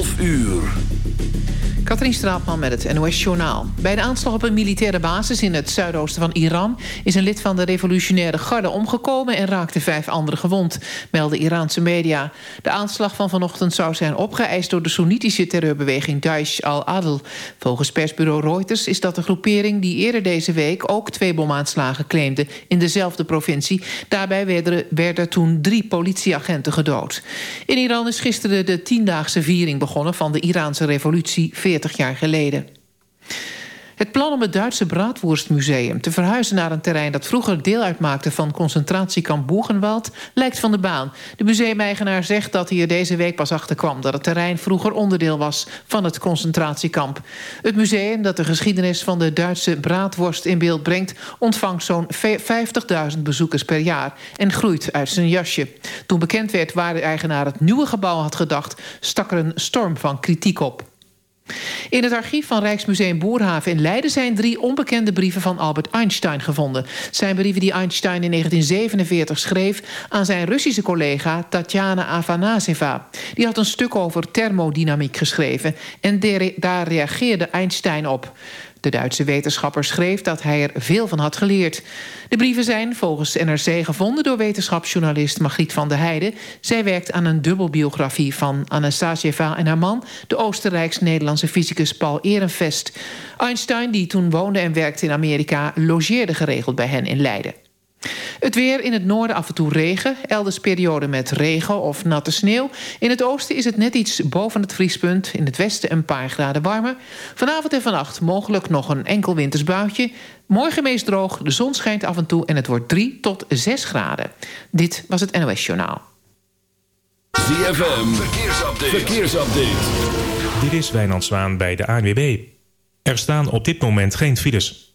11 uur. Katrien Straatman met het NOS Journaal. Bij de aanslag op een militaire basis in het zuidoosten van Iran... is een lid van de revolutionaire garde omgekomen... en raakte vijf anderen gewond, melden Iraanse media. De aanslag van vanochtend zou zijn opgeëist... door de Soenitische terreurbeweging Daesh al-Adl. Volgens persbureau Reuters is dat de groepering... die eerder deze week ook twee bomaanslagen claimde... in dezelfde provincie. Daarbij werden, werden toen drie politieagenten gedood. In Iran is gisteren de tiendaagse viering begonnen... van de Iraanse revolutie 40 jaar geleden. Het plan om het Duitse Braadworstmuseum te verhuizen naar een terrein dat vroeger deel uitmaakte van concentratiekamp Boegenwald lijkt van de baan. De museumeigenaar zegt dat hij er deze week pas achter kwam dat het terrein vroeger onderdeel was van het concentratiekamp. Het museum dat de geschiedenis van de Duitse braadworst in beeld brengt ontvangt zo'n 50.000 bezoekers per jaar en groeit uit zijn jasje. Toen bekend werd waar de eigenaar het nieuwe gebouw had gedacht, stak er een storm van kritiek op. In het archief van Rijksmuseum Boerhaven in Leiden... zijn drie onbekende brieven van Albert Einstein gevonden. zijn brieven die Einstein in 1947 schreef... aan zijn Russische collega Tatjana Afanaseva. Die had een stuk over thermodynamiek geschreven... en daar reageerde Einstein op. De Duitse wetenschapper schreef dat hij er veel van had geleerd. De brieven zijn volgens NRC gevonden door wetenschapsjournalist Margriet van der Heijden. Zij werkt aan een dubbelbiografie van Anastasieva en haar man... de Oostenrijks-Nederlandse fysicus Paul Ehrenfest. Einstein, die toen woonde en werkte in Amerika... logeerde geregeld bij hen in Leiden. Het weer in het noorden af en toe regen. Elders periode met regen of natte sneeuw. In het oosten is het net iets boven het vriespunt. In het westen een paar graden warmer. Vanavond en vannacht mogelijk nog een enkel wintersbuitje. Morgen meest droog, de zon schijnt af en toe... en het wordt 3 tot 6 graden. Dit was het NOS Journaal. ZFM, verkeersupdate. verkeersupdate. Dit is Wijnand Zwaan bij de ANWB. Er staan op dit moment geen files.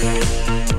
I'm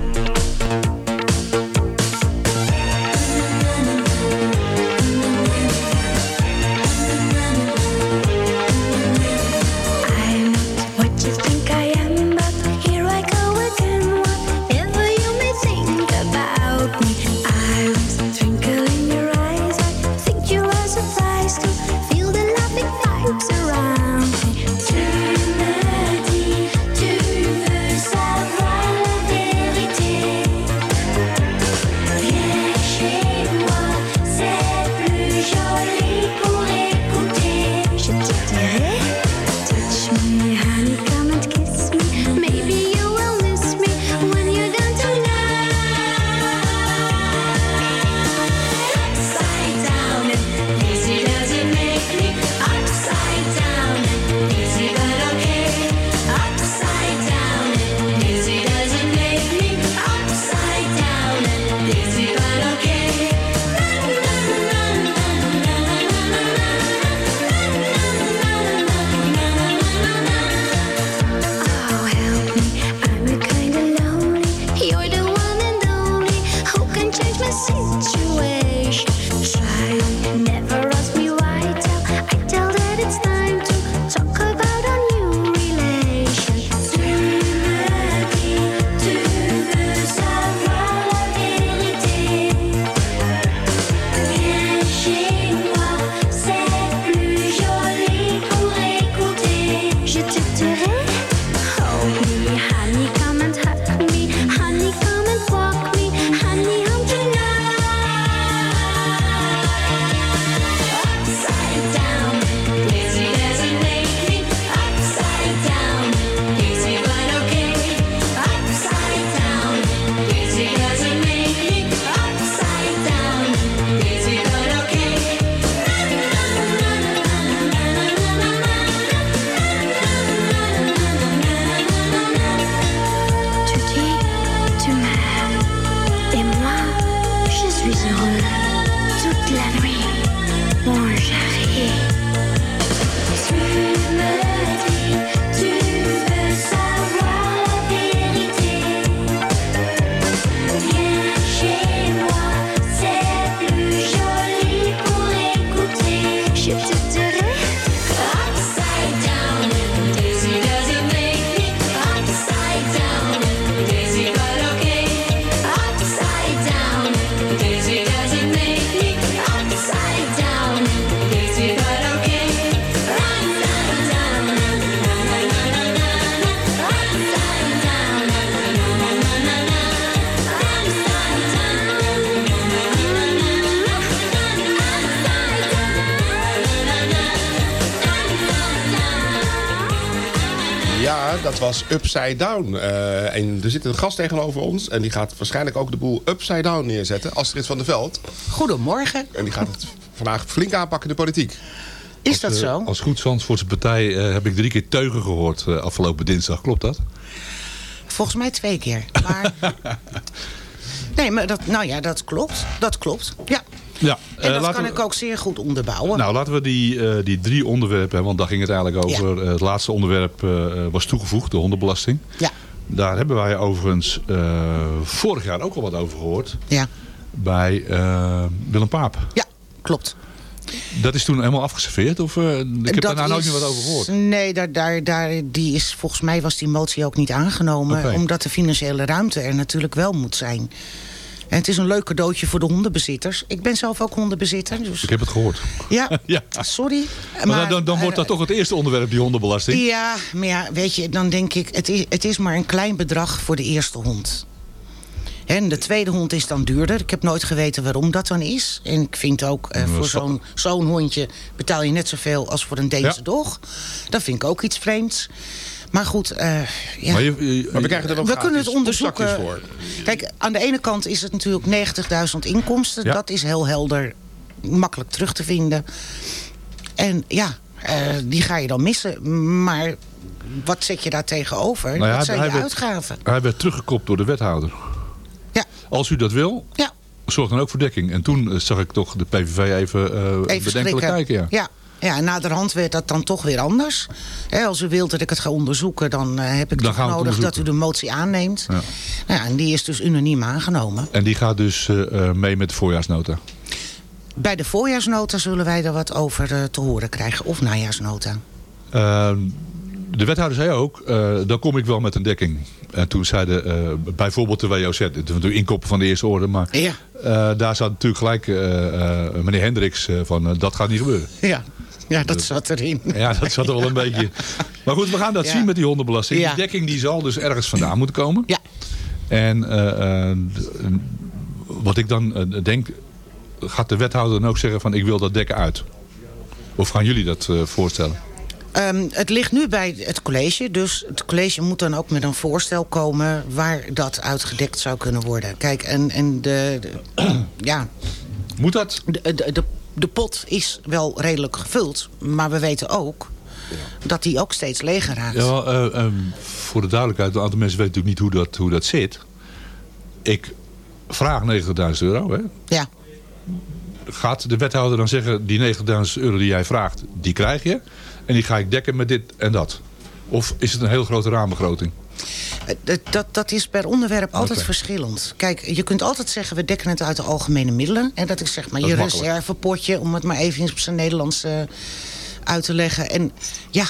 Upside Down. Eh, en er zit een gast tegenover ons. En die gaat waarschijnlijk ook de boel Upside Down neerzetten. Astrid van der Veld. Goedemorgen. En die gaat het vandaag flink aanpakken in de politiek. Is dat Eh, zo? Als goed Zandvoortse partij eh, heb ik drie keer teugen gehoord eh, afgelopen dinsdag. Klopt dat? Volgens mij twee keer. Maar... nee, maar dat, nou ja, dat klopt. Dat klopt. Ja. Ja. En eh, dat kan we- ik ook zeer goed onderbouwen. Nou, laten we die, eh, die drie onderwerpen, want daar ging het eigenlijk over. Eh, het laatste onderwerp was toegevoegd, de hondenbelasting. Ja. Daar hebben wij overigens vorig jaar ook al wat over gehoord. Ja. Bij Willem Paap. Ja, klopt. Dat is toen helemaal afgeserveerd? Of, eh, ik heb daar nooit is- meer wat over gehoord. Nee, daar, daar, daar, die is, volgens mij was die motie ook niet aangenomen. Omdat de financiële ruimte er natuurlijk wel moet zijn. En het is een leuk cadeautje voor de hondenbezitters. Ik ben zelf ook hondenbezitter. Dus... Ik heb het gehoord. Ja, Ja. sorry. Maar, dan, dan, dan wordt dat eh, toch het eerste onderwerp, die hondenbelasting? Ja, maar ja, weet je, dan denk ik... Het is, het is maar een klein bedrag voor de eerste hond. En de tweede hond is dan duurder. Ik heb nooit geweten waarom dat dan is. En ik vind ook, eh, Ja, voor zo- zo'n zo'n hondje betaal je net zoveel als voor een Deense Ja. dog. Dat vind ik ook iets vreemds. Maar goed, eh, ja. Maar, je, je- Maar we krijgen er ook we kunnen het onderzoeken. voor. Kijk, aan de ene kant is het natuurlijk 90.000 inkomsten. Ja. Dat is heel helder, makkelijk terug te vinden. En ja, eh, die ga je dan missen. Maar wat zet je daar tegenover? Nou ja, dat zijn hij je werd- uitgaven. hij werd teruggekopt door de wethouder. Ja, Als u dat wil, ja. zorg dan ook voor dekking. En toen eh, zag ik toch de PVV even, eh Even bedenkelijk schrikken. kijken. Ja. Ja. Naderhand werd dat dan toch weer anders. Als u wilt dat ik het ga onderzoeken... dan eh, heb ik Dan toch nodig dat u de motie aanneemt. Ja. Nou ja, en die is dus unaniem aangenomen. En die gaat dus eh, eh, mee met de voorjaarsnota. Bij de voorjaarsnota zullen wij er wat over te horen krijgen. Of najaarsnota. Eh, de wethouder zei ook, dan kom ik wel met een dekking. En toen zeiden bijvoorbeeld de WOZ, het is natuurlijk inkoppen van de eerste orde, maar Ja. daar zat natuurlijk gelijk meneer Hendricks van dat gaat niet gebeuren. Ja, ja dat zat erin. Ja, dat zat er wel een beetje. Maar goed, we gaan dat zien met die hondenbelasting. Die dekking die zal dus ergens vandaan moeten komen. Ja. En eh, eh, wat ik dan eh, denk, gaat de wethouder dan ook zeggen van ik wil dat dekken uit? Of gaan jullie dat eh, voorstellen? Ehm, het ligt nu bij het college. Dus het college moet dan ook met een voorstel komen... waar dat uitgedekt zou kunnen worden. Kijk, en, en de, de- ja, Moet dat? de, de, de, de pot is wel redelijk gevuld. Maar we weten ook dat die ook steeds leger raakt. Ja, eh, ehm, voor de duidelijkheid, een aantal mensen weten natuurlijk niet hoe dat, hoe dat zit. Ik vraag 90.000 euro. Hè. Ja. Gaat de wethouder dan zeggen, die 90.000 euro die jij vraagt, die krijg je. En die ga ik dekken met dit en dat. Of is het een heel grote raambegroting? Eh, Dat, dat, is per onderwerp altijd verschillend. Kijk, je kunt altijd zeggen, we dekken het uit de algemene middelen. En dat is zeg maar Dat je reservepotje... om het maar even op zijn Nederlands eh, uit te leggen. En ja,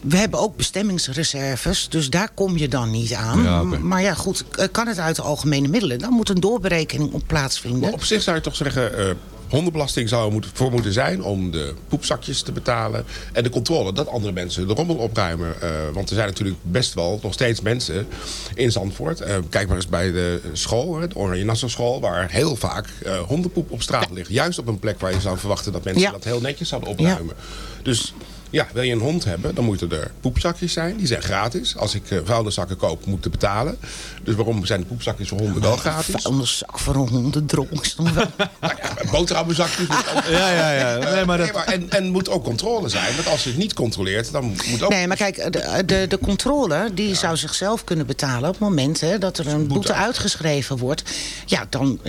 we hebben ook bestemmingsreserves. Dus daar kom je dan niet aan. Ja. Maar ja, goed, eh, kan het uit de algemene middelen? Dan moet een doorberekening op plaatsvinden. Maar op zich zou je toch zeggen... hondenbelasting zou er moet, voor moeten zijn om de poepzakjes te betalen. En de controle dat andere mensen de rommel opruimen. Eh, want er zijn natuurlijk best wel nog steeds mensen in Zandvoort. Eh, kijk maar eens bij de school, hè, de Oranje Nassau school... waar heel vaak eh, hondenpoep op straat ligt. Juist op een plek waar je zou verwachten dat mensen Ja. dat heel netjes zouden opruimen. Dus ja, wil je een hond hebben, dan moeten er poepzakjes zijn. Die zijn gratis. Als ik vuilniszakken koop, moet ik betalen. Dus waarom zijn de poepzakjes voor honden wel gratis? Vuilniszak voor een hondendrol is dan wel... Nou boterhammenzakjes. Ja, ja, ja. Nee, maar dat- en, en moet ook controle zijn. Want als je het niet controleert, dan moet ook... Nee, maar kijk, de, de, de controle die zou zichzelf kunnen betalen... op het moment hè, dat er een boete uitgeschreven wordt. Ja, dan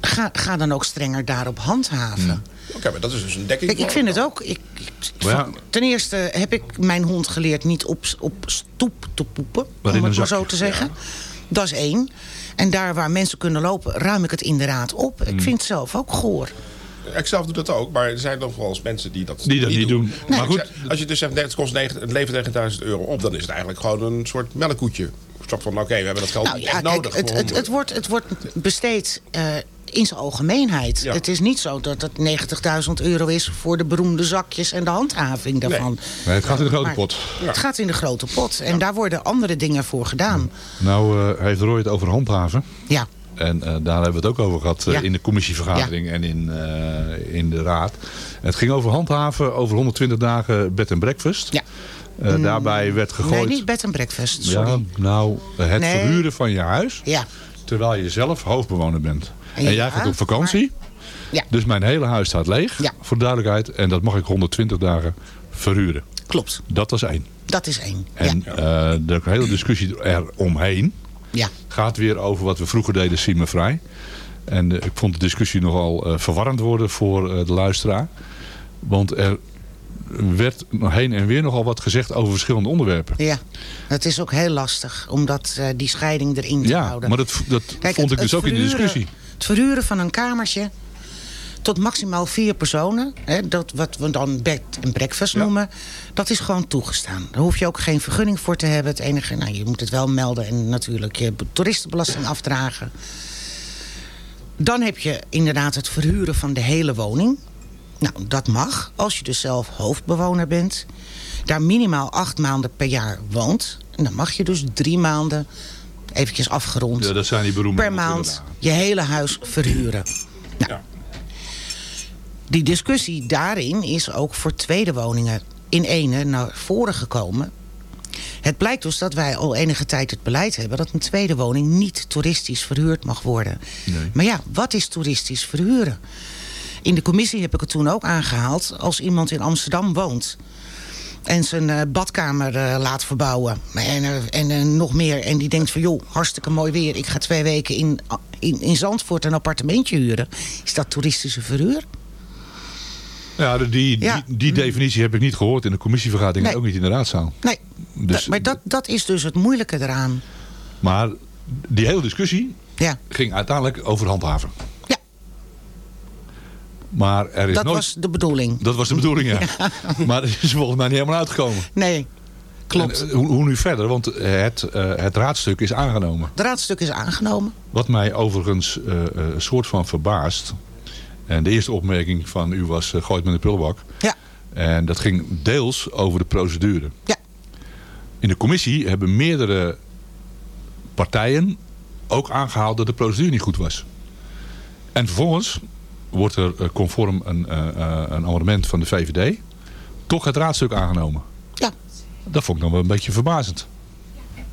ga, ga dan ook strenger daarop handhaven. Oké, maar dat is dus een dekking. Kijk, ik vind het ook... Ik, ik- Maar ja. Ten eerste heb ik mijn hond geleerd niet op, op stoep te poepen. Om het maar zo te zeggen. Dat is één. En daar waar mensen kunnen lopen, ruim ik het inderdaad op. Hmm. Ik vind het zelf ook goor. Ik zelf doe dat ook, maar er zijn nog wel eens mensen die dat Die dat niet doen. Maar goed. Als je dus zegt, het kost 9, het levert 9000 euro op, dan is het eigenlijk gewoon een soort melkkoetje. Een soort van, oké, we hebben dat geld Nou niet ja, echt kijk, nodig. het, wordt, het wordt besteed eh, in zijn algemeenheid. Ja. Het is niet zo dat het 90.000 euro is voor de beroemde zakjes en de handhaving daarvan. Nee, het gaat in de grote Maar pot. Het gaat in de grote pot. En daar worden andere dingen voor gedaan. Nou eh, heeft Roy het over handhaven. Ja. En eh, daar hebben we het ook over gehad eh, Ja. in de commissievergadering en in, eh, in de raad. Het ging over handhaven, over 120 dagen bed and breakfast. Ja. Eh, daarbij werd gegooid... Nee, niet bed and breakfast, sorry. Ja, nou, het Nee. verhuren van je huis. Ja. Terwijl je zelf hoofdbewoner bent. En jij gaat op vakantie. Ja. Dus mijn hele huis staat leeg. Ja. Voor duidelijkheid. En dat mag ik 120 dagen verhuren. Klopt, Dat was één. dat is één. En eh, de hele discussie eromheen ja. gaat weer over wat we vroeger deden, zie me vrij. En eh, ik vond de discussie nogal eh, verwarrend worden voor de luisteraar. Want er werd heen en weer nogal wat gezegd over verschillende onderwerpen. Ja, het is ook heel lastig om dat, eh, die scheiding erin te Ja, houden. maar dat, dat Kijk, vond het- ik dus ook in de discussie. Het verhuren van een kamertje tot maximaal vier personen, hè, dat wat we dan bed en breakfast noemen, dat is gewoon toegestaan. Daar hoef je ook geen vergunning voor te hebben. Het enige, nou, je moet het wel melden en natuurlijk je toeristenbelasting afdragen. Dan heb je inderdaad het verhuren van de hele woning. Nou, dat mag als je dus zelf hoofdbewoner bent. Daar minimaal acht maanden per jaar woont. En dan mag je dus drie maanden, eventjes afgerond, Ja, dat zijn die beroemde per 120 maand je hele huis verhuren. Nou, Die discussie daarin is ook voor tweede woningen in ene naar voren gekomen. Het blijkt dus dat wij al enige tijd het beleid hebben... dat een tweede woning niet toeristisch verhuurd mag worden. Maar ja, wat is toeristisch verhuren? In de commissie heb ik het toen ook aangehaald... als iemand in Amsterdam woont en zijn eh, badkamer eh, laat verbouwen. En, eh, en nog meer. En die denkt van, joh, hartstikke mooi weer. Ik ga twee weken in, in, in Zandvoort een appartementje huren. Is dat toeristische verhuur? Ja, die, Ja. Die, die definitie heb ik niet gehoord in de commissievergadering en ook niet in de raadzaal. Nee, Dus- maar dat, dat is dus het moeilijke eraan. Maar die hele discussie Ja, ging uiteindelijk over handhaven. Maar er is dat nooit... was de bedoeling. Dat was de bedoeling, ja. Maar het is volgens mij niet helemaal uitgekomen. Nee, klopt. En, eh, hoe, hoe nu verder? Want het, eh, het raadstuk is aangenomen. Het raadstuk is aangenomen. Wat mij overigens eh, eh, een soort van verbaast. En de eerste opmerking van u was eh, gooit met de prullenbak. Ja. En dat ging deels over de procedure. Ja. In de commissie hebben meerdere partijen ook aangehaald dat de procedure niet goed was. En vervolgens wordt er eh, conform een, eh, eh, een amendement van de VVD toch het raadstuk aangenomen. Ja. Dat vond ik dan wel een beetje verbazend.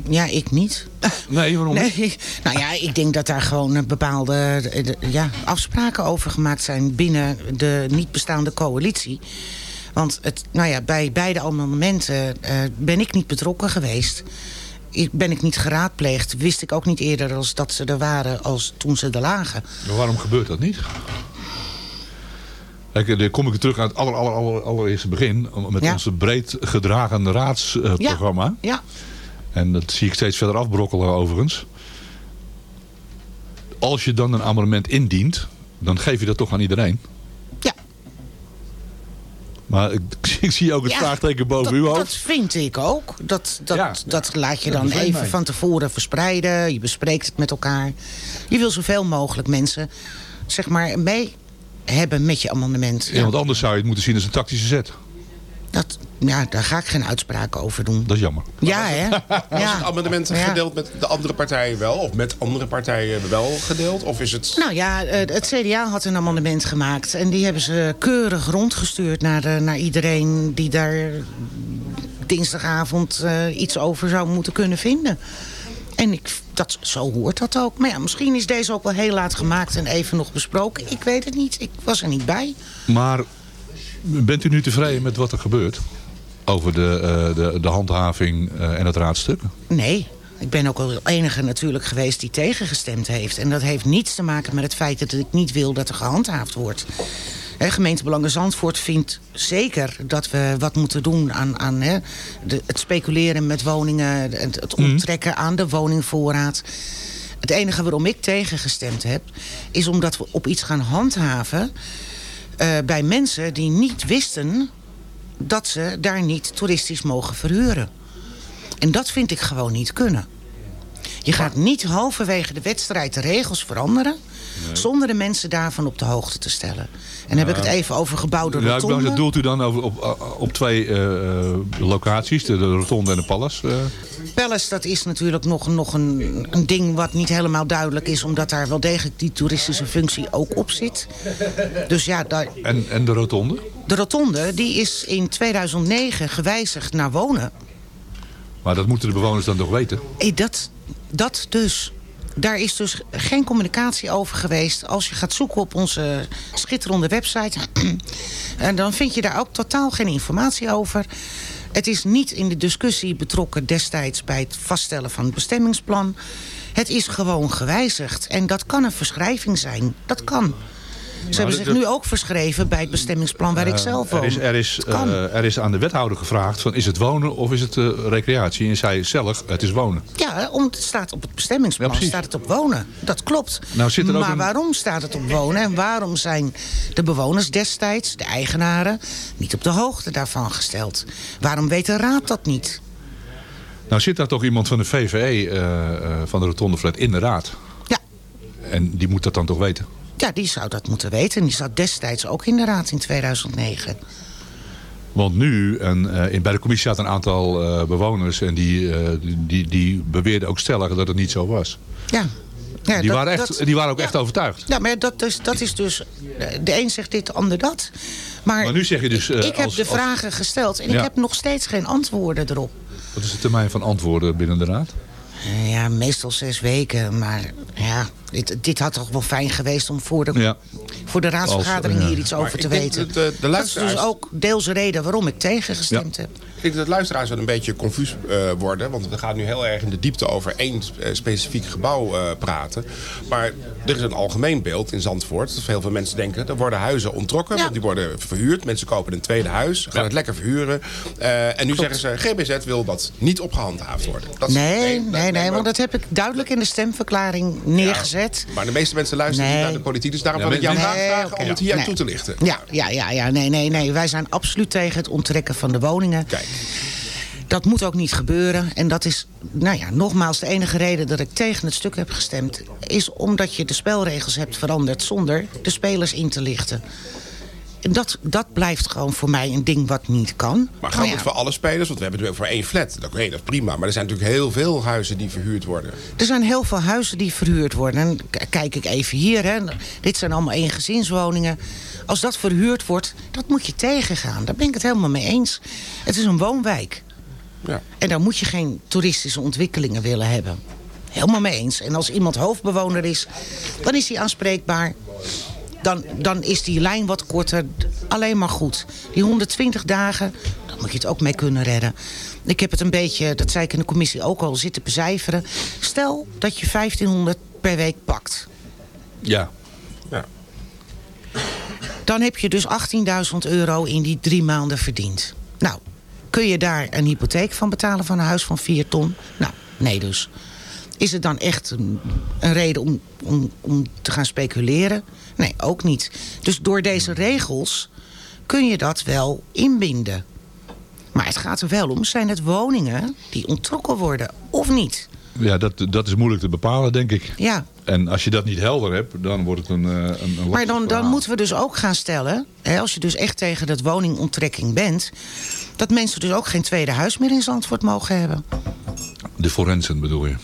Ja, ik niet. Nee, waarom niet? Nee, nou ja, ik denk dat daar gewoon bepaalde de- ja, afspraken over gemaakt zijn binnen de niet bestaande coalitie. Want het, nou ja, bij beide amendementen ben ik niet betrokken geweest. Ik, ben ik niet geraadpleegd. Wist ik ook niet eerder als dat ze er waren als toen ze er lagen. Maar waarom gebeurt dat niet? Kijk, dan kom ik terug aan het aller, aller, aller, allereerste begin. Met Ja. onze breed gedragen raadsprogramma. Ja, En dat zie ik steeds verder afbrokkelen overigens. Als je dan een amendement indient, dan geef je dat toch aan iedereen? Ja. Maar ik, ik zie ook het Ja, vraagteken boven uw hoofd. Dat vind ik ook. Dat, dat, Ja. dat laat je dan even mij. van tevoren verspreiden. Je bespreekt het met elkaar. Je wil zoveel mogelijk mensen zeg maar, mee hebben met je amendement. Ja, want anders zou je het moeten zien als een tactische zet. Dat, ja, daar ga ik geen uitspraken over doen. Dat is jammer. Ja, hè? Was Ja. het amendement gedeeld met de andere partijen wel? Of met andere partijen wel gedeeld? Of is het... Nou ja, eh, het CDA had een amendement gemaakt. En die hebben ze keurig rondgestuurd naar, de, naar iedereen die daar dinsdagavond eh, iets over zou moeten kunnen vinden. En ik, dat, zo hoort dat ook. Maar ja, misschien is deze ook wel heel laat gemaakt en even nog besproken. Ik weet het niet. Ik was er niet bij. Maar bent u nu tevreden met wat er gebeurt? Over de, eh, de, de handhaving eh, en het raadstuk? Nee. Ik ben ook al de enige natuurlijk geweest die tegengestemd heeft. En dat heeft niets te maken met het feit dat ik niet wil dat er gehandhaafd wordt. Hè, gemeente Belangen Zandvoort vindt zeker dat we wat moeten doen aan, aan de, het speculeren met woningen, het, het onttrekken aan de woningvoorraad. Het enige waarom ik tegengestemd heb, is omdat we op iets gaan handhaven eh, bij mensen die niet wisten dat ze daar niet toeristisch mogen verhuren. En dat vind ik gewoon niet kunnen. Je gaat niet halverwege de wedstrijd de regels veranderen... zonder de mensen daarvan op de hoogte te stellen. En heb ik het even over gebouwde Ja, rotonde. dat doelt u dan over, op, op twee eh, eh, locaties, de, de Rotonde en de Palace? eh? Palace, dat is natuurlijk nog, nog een, een ding wat niet helemaal duidelijk is... omdat daar wel degelijk die toeristische functie ook op zit. Dus ja, daar, en, en de Rotonde? de rotonde die is in 2009 gewijzigd naar wonen. Maar dat moeten de bewoners dan toch weten? Hey, dat, dat dus. Daar is dus geen communicatie over geweest. Als je gaat zoeken op onze schitterende website... en dan vind je daar ook totaal geen informatie over. Het is niet in de discussie betrokken destijds... bij het vaststellen van het bestemmingsplan. Het is gewoon gewijzigd. En dat kan een verschrijving zijn. Dat kan. Ze hebben zich nu ook verschreven bij het bestemmingsplan waar ik Eh, zelf woon. Er is, er, is, eh, er is aan de wethouder gevraagd: van, is het wonen of is het eh, recreatie? En zij zelf, het is wonen. Ja, omdat het staat op het bestemmingsplan staat het op wonen. Dat klopt. Nou zit er ook maar een- waarom staat het op wonen? En waarom zijn de bewoners destijds, de eigenaren... niet op de hoogte daarvan gesteld? Waarom weet de raad dat niet? Nou zit daar toch iemand van de VVE, van de Rotonde Flat, in de raad? Ja. En die moet dat dan toch weten? Ja, die zou dat moeten weten. En die zat destijds ook in de raad in 2009. Want nu, en, eh, in, bij de commissie zaten een aantal eh, bewoners... en die, eh, die, die beweerden ook stellig dat het niet zo was. Ja. ja die, dat- waren echt, dat- die waren ook echt overtuigd. Ja, maar dat is, dat is dus... De een zegt dit, de ander dat. Maar, Maar nu zeg je dus... eh, ik heb als- de als- vragen gesteld en Ja. ik heb nog steeds geen antwoorden erop. Wat is de termijn van antwoorden binnen de raad? Ja, meestal zes weken. Maar ja, dit, dit had toch wel fijn geweest om voor de, Ja. voor de raadsvergadering Als, eh, hier iets over te weten. dat de- de dat is luisteraars- dus ook deels de reden waarom ik tegengestemd heb. Ik denk dat luisteraars wel een beetje confus eh, worden. Want we gaan nu heel erg in de diepte over één eh, specifiek gebouw eh, praten. Maar er is een algemeen beeld in Zandvoort. Dat heel veel mensen denken, er worden huizen onttrokken. Ja. Want die worden verhuurd. Mensen kopen een tweede huis. Gaan het lekker verhuren. Eh, en nu zeggen ze, GBZ wil dat niet opgehandhaafd worden. Dat is- Nee, nee, nee, maar- want dat heb ik duidelijk in de stemverklaring neergezet. Maar de meeste mensen luisteren Nee. niet naar de politiek. Dus daarom Ja, wil ik jou maar- graag Nee, vragen om het hier toe te lichten. Ja, ja, ja, ja, nee, nee, nee. Wij zijn absoluut tegen het onttrekken van de woningen. Kijk, Dat moet ook niet gebeuren. En dat is, nou ja, nogmaals, de enige reden dat ik tegen het stuk heb gestemd... is omdat je de spelregels hebt veranderd zonder de spelers in te lichten. En dat, dat blijft gewoon voor mij een ding wat niet kan. maar geldt ja, het voor alle spelers? Want we hebben het voor één flat. Oké, dat is prima. Maar er zijn natuurlijk heel veel huizen die verhuurd worden. Er zijn heel veel huizen die verhuurd worden. En kijk ik even hier, hè. dit zijn allemaal eengezinswoningen. Als dat verhuurd wordt, dat moet je tegengaan. Daar ben ik het helemaal mee eens. Het is een woonwijk. Ja. En daar moet je geen toeristische ontwikkelingen willen hebben. Helemaal mee eens. En als iemand hoofdbewoner is, dan is hij aanspreekbaar. Dan, dan is die lijn wat korter. Alleen maar goed. Die 120 dagen, daar moet je het ook mee kunnen redden. Ik heb het een beetje, dat zei ik in de commissie ook al, zitten becijferen. Stel dat je 1500 per week pakt. Ja. Ja. Dan heb je dus 18.000 euro in die drie maanden verdiend. Nou, kun je daar een hypotheek van betalen van een huis van 4 ton? Nou, nee dus. Is het dan echt een, een reden om, om, om te gaan speculeren? Nee, ook niet. Dus door deze regels kun je dat wel inbinden. Maar het gaat er wel om, zijn het woningen die onttrokken worden of niet? Ja, dat, dat is moeilijk te bepalen, denk ik. Ja, En als je dat niet helder hebt, dan wordt het een, eh, een, een Maar dan, dan moeten we dus ook gaan stellen... Hè, als je dus echt tegen dat woningonttrekking bent... dat mensen dus ook geen tweede huis meer in Zandvoort mogen hebben. De forensen bedoel je?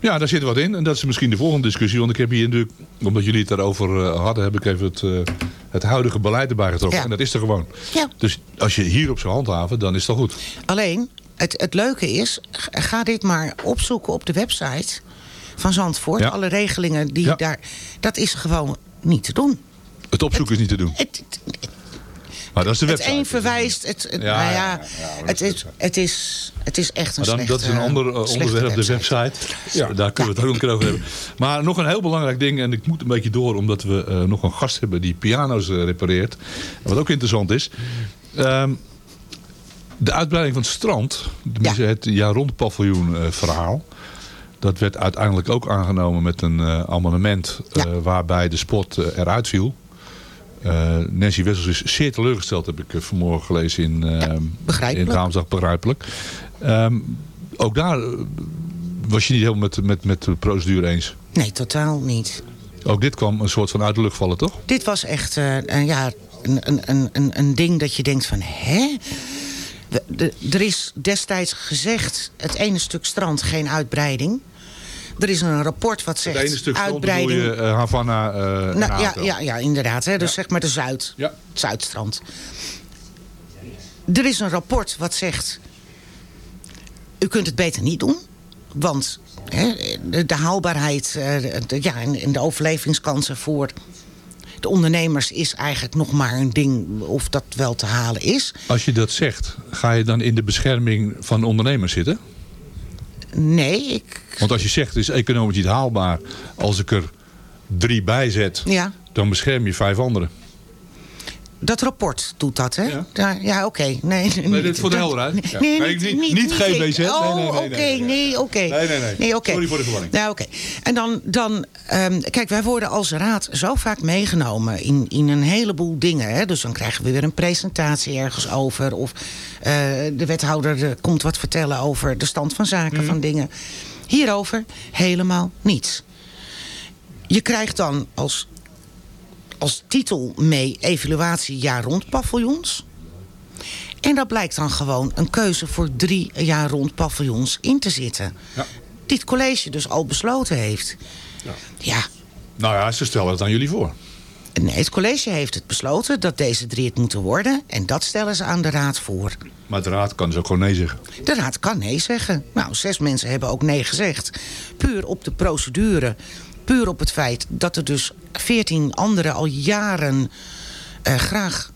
Ja. Daar zit wat in. En dat is misschien de volgende discussie. Want ik heb hier natuurlijk, omdat jullie het daarover eh, hadden... heb ik even het, eh, het huidige beleid erbij getrokken. Ja. En dat is er gewoon. Ja. Dus als je hierop zou handhaven, dan is dat goed. Alleen, het, het leuke is, ga dit maar opzoeken op de website van Zandvoort. Ja. Alle regelingen die daar... Dat is gewoon niet te doen. Het opzoeken is niet te doen. Het, Maar dat is de het website. een verwijst... Het, het- Ja, nou ja, het, is, het, is, het is echt een Maar dan, slechte dat is een ander eh, onderwerp, de website. Ja. Daar kunnen we het ook een keer over hebben. Maar nog een heel belangrijk ding, en ik moet een beetje door... omdat we eh, nog een gast hebben die piano's eh, repareert. Wat ook interessant is. Ehm, de uitbreiding van het strand, het jaar rond paviljoen eh, verhaal... dat werd uiteindelijk ook aangenomen met een eh, amendement... eh, waarbij de sport eruit viel... Eh, Nancy Wessels is zeer teleurgesteld, heb ik eh, vanmorgen gelezen in, begrijpelijk. in Raamsdag, begrijpelijk. Ehm, ook daar eh, was je niet helemaal met, met, met de procedure eens. Nee, totaal niet. Ook dit kwam een soort van uit de lucht vallen, toch? Dit was echt een- ja, een, een, een, een, ding dat je denkt van... hè? De- er is destijds gezegd... het ene stuk strand geen uitbreiding. Er is een rapport wat zegt... het ene stuk uitbreiding... je eh, Havana eh Nou, ja, ja, ja, inderdaad. Hè? Dus zeg maar de Zuid. Ja. Het Zuidstrand. Er is een rapport wat zegt... u kunt het beter niet doen. Want hè, de, de haalbaarheid eh, de, ja, en, en de overlevingskansen voor de ondernemers... is eigenlijk nog maar een ding of dat wel te halen is. Als je dat zegt, ga je dan in de bescherming van ondernemers zitten? Nee, ik... Want als je zegt, het is economisch niet haalbaar... als ik er drie bij zet, Ja. dan bescherm je vijf anderen. Dat rapport doet dat, hè? Ja, ja, oké. Nee, dit voor de helderheid. Nee, Ja. nee, Nee, niet, niet- niet GBZ. Nee, Oh, nee, nee, oké, nee, nee, oké. Nee, nee. Sorry voor de verwarring. Nou, oké. En dan, dan ehm, kijk, wij worden als raad zo vaak meegenomen in, in een heleboel dingen. Hè? Dus dan krijgen we weer een presentatie ergens over. Of eh, de wethouder komt wat vertellen over de stand van zaken Mhm. van dingen. Hierover helemaal niets. Je krijgt dan als, als titel mee evaluatie jaar rond paviljoens. En dat blijkt dan gewoon een keuze voor drie jaar rond paviljoens in te zitten. Die het college dus al besloten heeft. Ja. Nou ja, ze stellen het aan jullie voor. Nee, het college heeft het besloten dat deze drie het moeten worden. En dat stellen ze aan de raad voor. Maar de raad kan dus ook gewoon nee zeggen. De raad kan nee zeggen. Nou, zes mensen hebben ook nee gezegd. Puur op de procedure. Puur op het feit dat er dus veertien anderen al jaren eh, graag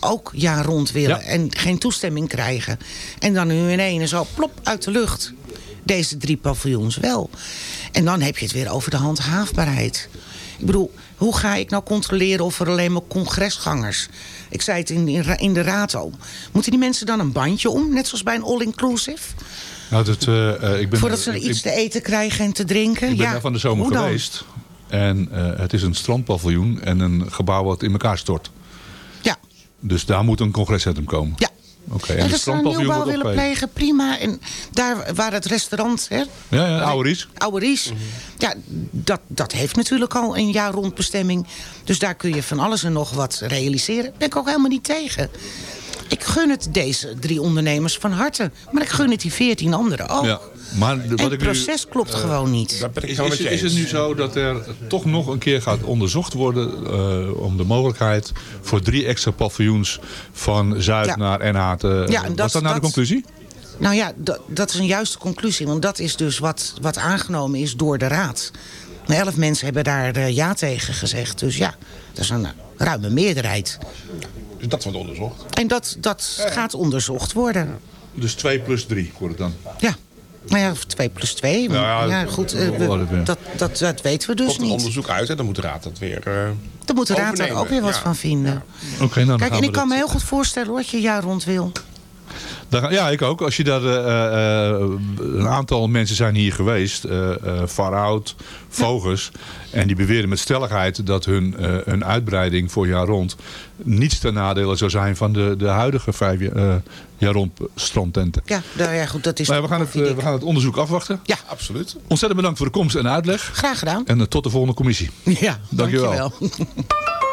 ook jaar rond willen. Ja. En geen toestemming krijgen. En dan nu ineens zo plop uit de lucht. Deze drie paviljoens wel. En dan heb je het weer over de handhaafbaarheid. Ik bedoel, hoe ga ik nou controleren of er alleen maar congresgangers... Ik zei het in, in, in de raad al. Moeten die mensen dan een bandje om? Net zoals bij een all-inclusive? Nou, dat, eh, eh, ik ben, Voordat ze ik- iets te eten krijgen en te drinken? Ik ben ja, daar van de zomer hoe dan? geweest. En eh, het is een strandpaviljoen en een gebouw wat in elkaar stort. Ja. Dus daar moet een congrescentrum komen. Ja. Oké, En en het als ze een strandpaviljoen nieuwbouw willen plegen, prima. En daar waar het restaurant, hè, Ja, ja, oude Ries. Oude Ries. Ja, dat, dat heeft natuurlijk al een jaar rond bestemming. Dus daar kun je van alles en nog wat realiseren. Daar ben ik ook helemaal niet tegen. Ik gun het deze drie ondernemers van harte. Maar ik gun het die veertien anderen ook. Ja, maar de- en wat het ik nu- proces klopt gewoon niet. Is, is het nu zo dat er toch nog een keer gaat onderzocht worden eh, om de mogelijkheid voor drie extra paviljoens van Zuid Ja. naar NH te... Ja, en was dat- dat nou de dat- conclusie? Nou ja, dat, dat is een juiste conclusie. Want dat is dus wat, wat aangenomen is door de raad. Nou, Elf mensen hebben daar eh, ja tegen gezegd. Dus ja, dat is een eh, ruime meerderheid. Dus dat wordt onderzocht. En dat, dat gaat onderzocht worden. Dus 2 plus 3 wordt het dan. Ja. Nou ja, 2 plus 2. Nou ja, ja, goed, eh, we- wat dat, dat, dat weten we dus Komt niet. onderzoek uit en dan moet de raad dat weer eh Daar moet de raad daar ook weer wat Ja. van vinden. Oké, nou, dan Kijk, en ik kan me heel goed voorstellen hoor, dat je jaar rond wil. Daar Ja, ik ook. Als je daar, eh, eh, een aantal mensen zijn hier geweest, eh eh Far Out, Vogels, en die beweren met stelligheid dat hun, hun uitbreiding voor jaar rond niets ten nadele zou zijn van de, de huidige vijf jaar, jaar rond strandtenten. Ja, nou ja, goed, dat is... Maar we, gaan het, we gaan het onderzoek afwachten. Ja, absoluut. Ontzettend bedankt voor de komst en uitleg. Graag gedaan. En tot de volgende commissie. Ja, Dankjewel. dankjewel.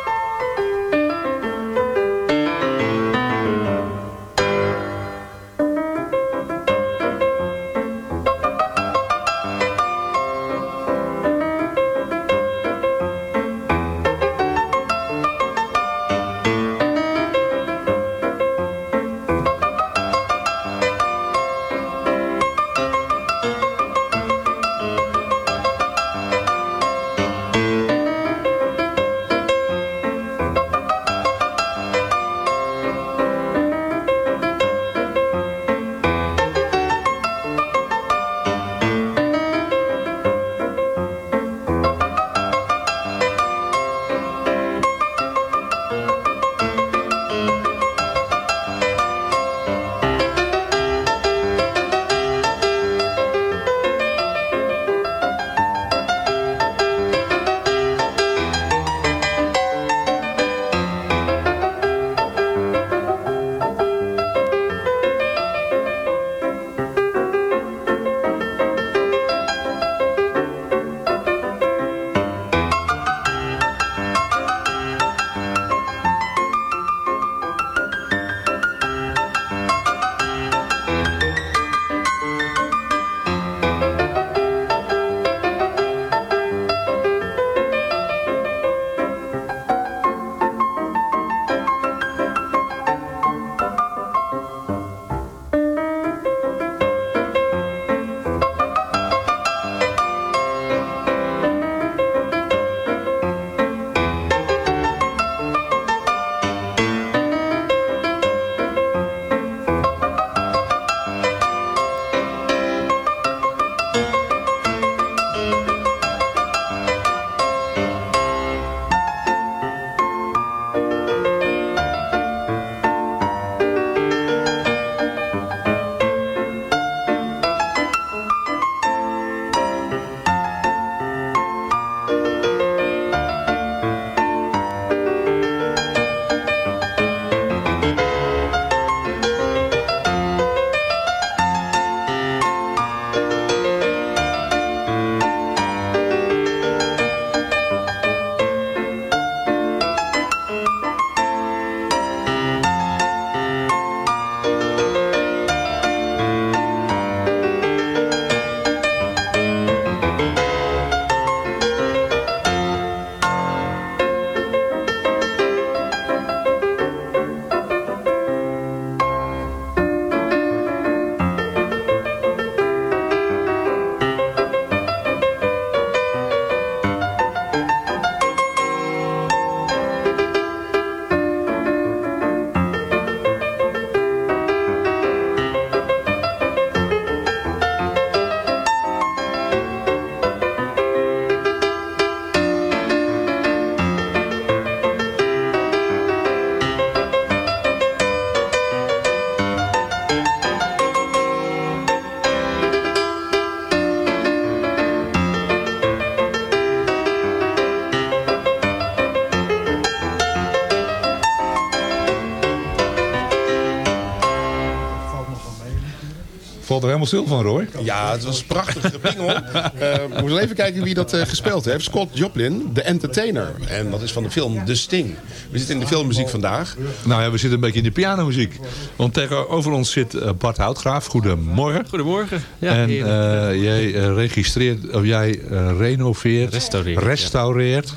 valt er helemaal stil van, Roy. Ja, het was prachtig gepingel. Eh, we moeten even kijken wie dat eh, gespeeld heeft. Scott Joplin, de entertainer. En dat is van de film The Sting. We zitten in de filmmuziek vandaag. Nou ja, we zitten een beetje in de pianomuziek. Want tegenover ons zit eh, Bart Houtgraaf. Goedemorgen. Goedemorgen. Ja, en eh, jij registreert, of jij eh, renoveert, Restaureert, ja. restaureert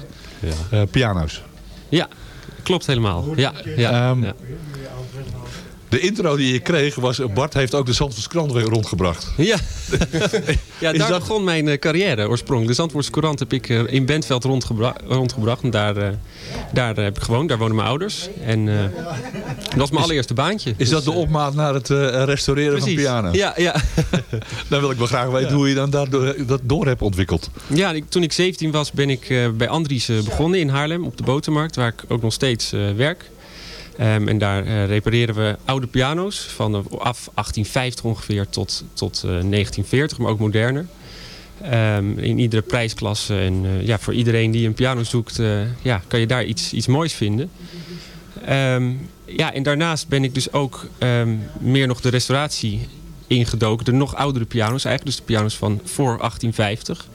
eh, piano's. Ja, klopt helemaal. Ja, ja, Ehm, ja. De intro die je kreeg was, Bart heeft ook de Zandvoortse krant weer rondgebracht. Ja, ja daar dat- begon mijn eh, carrière oorspronkelijk. De Zandvoortse Courant heb ik eh, in Bentveld rondgebra rondgebracht. En daar, eh, daar heb ik gewoond. Daar wonen mijn ouders. En dat was mijn allereerste baantje. Is dat de opmaat naar het restaureren Precies. van piano? Ja, ja. Dan wil ik wel graag weten hoe je dan daardoor, dat door hebt ontwikkeld. Ja, ik- toen ik 17 was ben ik bij Andries begonnen in Haarlem op de botermarkt. Waar ik ook nog steeds werk. Ehm, en daar eh, repareren we oude piano's van eh, af 1850 ongeveer tot, tot eh, 1940, maar ook moderner. Ehm, in iedere prijsklasse. En eh, ja, voor iedereen die een piano zoekt, eh, ja, kan je daar iets, iets moois vinden. Ehm, ja, en daarnaast ben ik dus ook meer nog de restauratie ingedoken. De nog oudere piano's eigenlijk. Dus de piano's van voor 1850.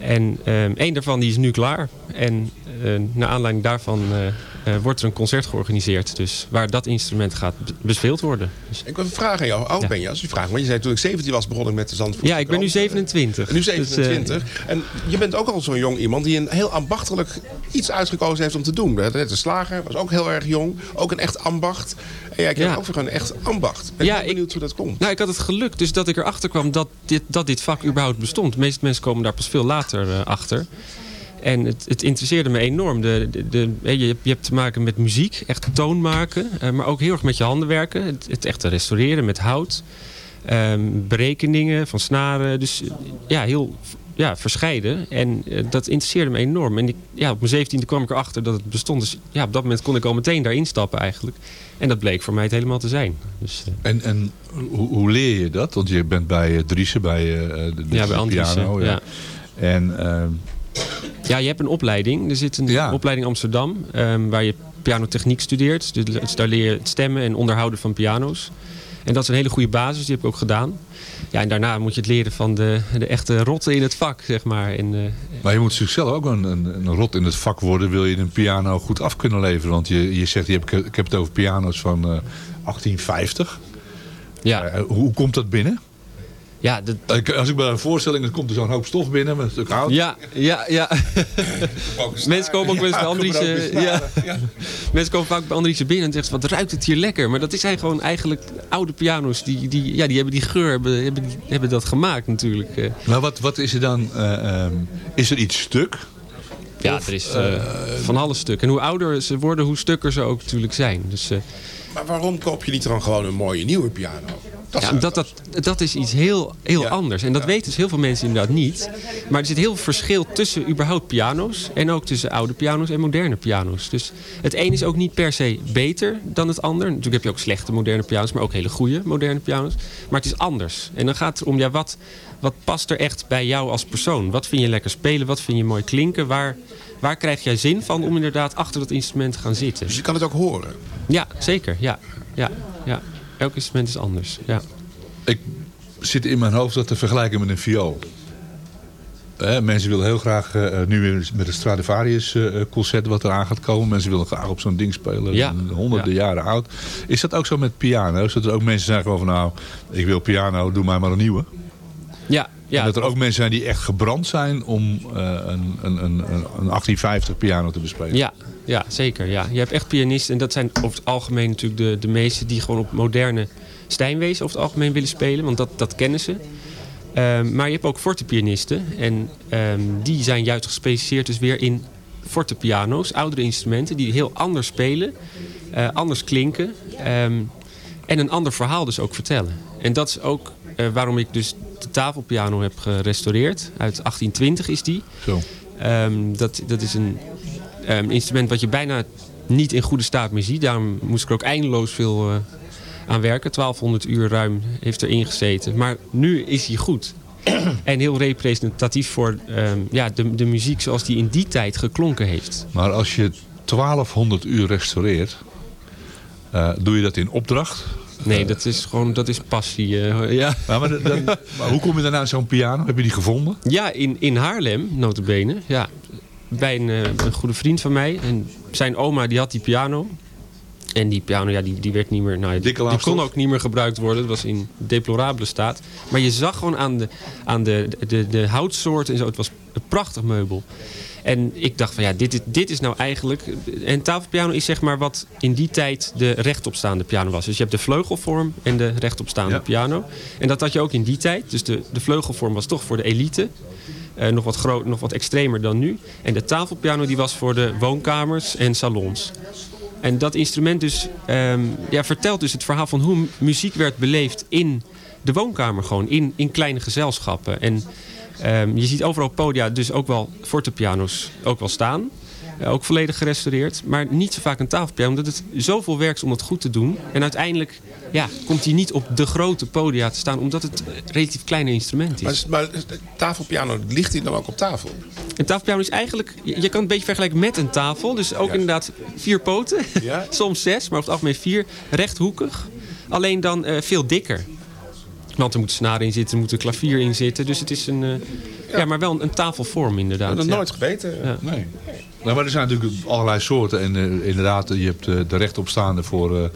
En één daarvan die is nu klaar. En eh naar aanleiding daarvan eh, eh, wordt er een concert georganiseerd. Dus waar dat instrument gaat be- bespeeld worden. Dus, Ik wil een vraag aan jou. Hoe oud Ja. ben je als je vraagt? Want je zei toen ik 17 was begon ik met de Zandvoortse ja, ik ben nu krant. 27. Nu Dus, eh, 27. en je bent ook al zo'n jong iemand die een heel ambachtelijk iets uitgekozen heeft om te doen. Net de slager was ook heel erg jong. Ook een echt ambacht. En jij kent Ja. ook voor een echt ambacht. Ben Ja, ja, benieuwd hoe dat komt. Nou, ik had het geluk dus dat ik erachter kwam dat dit, dat dit vak überhaupt bestond. De meeste mensen komen daar pas veel later eh, achter. En het, het interesseerde me enorm. De, de, de- je, hebt- je hebt te maken met muziek, echt toon maken. eh, maar ook heel erg met je handen werken. Het, het echt restaureren met hout. Ehm, berekeningen van snaren. Dus eh, ja, heel ja, verscheiden. En eh, dat interesseerde me enorm. En ik, ja, op mijn zeventiende kwam ik erachter dat het bestond. Dus ja, op dat moment kon ik al meteen daarin stappen eigenlijk. En dat bleek voor mij het helemaal te zijn. Dus, En, en hoe, hoe leer je dat? Want je bent bij uh, Driessen, bij de, de Ja, bij Andriessen, piano. ja. En ehm, Ja, je hebt een opleiding. Er zit een Ja. opleiding in Amsterdam ehm, waar je pianotechniek studeert. Dus daar leer je het stemmen en onderhouden van piano's. En dat is een hele goede basis, die heb ik ook gedaan. Ja, en daarna moet je het leren van de, de echte rotten in het vak, zeg maar. En, eh, maar je moet zichzelf ook een, een, een rot in het vak worden. Wil je een piano goed af kunnen leveren? Want je, je zegt, je hebt, ik heb het over piano's van eh, 1850. ja, Eh, hoe komt dat binnen? Ja, de, Ik- Als ik bij een voorstelling, dan komt er zo'n hoop stof binnen met een stuk hout. ja, ja, ja. Mensen komen ook wel eens bij Andriessen. Ja. Mensen komen vaak bij Andriessen binnen en zeggen: Wat ruikt het hier lekker? Maar dat zijn gewoon eigenlijk oude piano's. Die, die, ja, die hebben die geur, hebben, hebben, die- hebben dat gemaakt natuurlijk. eh. Maar wat, wat is er dan? eh, ehm, is er iets stuk? Ja, er is eh, van alles stuk. En hoe ouder ze worden, hoe stukker ze ook natuurlijk zijn. Dus eh, Maar waarom koop je niet dan gewoon een mooie nieuwe piano? Dat ja, dat, dat, dat is iets heel, heel Ja. anders. En dat weten dus heel veel mensen inderdaad niet. Maar er zit heel veel verschil tussen überhaupt piano's... en ook tussen oude piano's en moderne piano's. Dus het een is ook niet per se beter dan het ander. Natuurlijk heb je ook slechte moderne piano's... maar ook hele goede moderne piano's. Maar het is anders. En dan gaat het om, ja, wat, wat past er echt bij jou als persoon? Wat vind je lekker spelen? Wat vind je mooi klinken? Waar, waar krijg jij zin van om inderdaad achter dat instrument te gaan zitten? Dus je kan het ook horen. Ja, zeker. Ja, ja, ja. Elk instrument is anders. Ja. Ik zit in mijn hoofd dat te vergelijken met een viool. Hè, mensen willen heel graag, eh, nu weer met het Stradivarius eh, concert wat eraan gaat komen. Mensen willen graag op zo'n ding spelen. Ja. Honderden jaren oud. Is dat ook zo met piano's? Dat er ook mensen zijn gewoon van nou, ik wil piano, doe mij maar een nieuwe. Ja, ja. en dat er ook mensen zijn die echt gebrand zijn om eh, een, een, een, een 1850 piano te bespelen. Ja, ja, zeker. Ja. Je hebt echt pianisten, en dat zijn over het algemeen natuurlijk de, de meesten die gewoon op moderne Steinways over het algemeen willen spelen, want dat, dat kennen ze. Ehm, maar je hebt ook fortepianisten en ehm, die zijn juist gespecialiseerd dus weer in fortepiano's, oudere instrumenten die heel anders spelen, eh, anders klinken ehm, en een ander verhaal dus ook vertellen. En dat is ook eh, waarom ik dus de tafelpiano heb gerestaureerd. Uit 1820 is die. Zo. Dat, dat is een ehm, instrument wat je bijna niet in goede staat meer ziet. Daarom moest ik er ook eindeloos veel eh, aan werken. 1200 uur ruim heeft erin gezeten. Maar nu is hij goed. en heel representatief voor ehm, ja, de, de muziek zoals die in die tijd geklonken heeft. Maar als je 1200 uur restaureert, eh, doe je dat in opdracht? Nee, dat is gewoon dat is passie. eh, ja. Maar, maar, dan- maar hoe kom je dan aan zo'n piano? Heb je die gevonden? Ja, in, in Haarlem, notabene. Ja. Bij een, eh, een goede vriend van mij. En zijn oma die had die piano. En die piano, ja, die, die werd niet meer... Nou, die, kon ook niet meer gebruikt worden. Het was in deplorabele staat. Maar je zag gewoon aan de, aan de, de, de houtsoort en zo. Het was een prachtig meubel. En ik dacht van ja, dit is, dit is nou eigenlijk... En tafelpiano is zeg maar wat in die tijd de rechtopstaande piano was. Dus je hebt de vleugelvorm en de rechtopstaande Ja. piano. En dat had je ook in die tijd. Dus de, de vleugelvorm was toch voor de elite. Eh, nog, wat groot, nog wat extremer dan nu. En de tafelpiano die was voor de woonkamers en salons. En dat instrument dus, ehm, ja, vertelt dus het verhaal van hoe muziek werd beleefd in de woonkamer gewoon. In, in kleine gezelschappen. En ehm, je ziet overal podia dus ook wel fortepiano's ook wel staan. Eh, ook volledig gerestaureerd. Maar niet zo vaak een tafelpiano. Omdat het zoveel werk is om het goed te doen. En uiteindelijk ja, komt hij niet op de grote podia te staan. Omdat het een relatief kleine instrument is. Maar, maar tafelpiano, ligt die dan ook op tafel? Een tafelpiano is eigenlijk, je je kan het een beetje vergelijken met een tafel. Dus ook inderdaad vier poten, Ja. soms zes, maar over het algemeen vier. Rechthoekig, alleen dan eh, veel dikker. Want er moet snaren in zitten, er moet een klavier in zitten. Dus het is een, eh, ja. maar wel een, een tafelvorm inderdaad. Ik heb dat nooit geweten. Nee. Nou, maar er zijn natuurlijk allerlei soorten. En eh, inderdaad, je hebt eh, de rechtopstaande voor eh,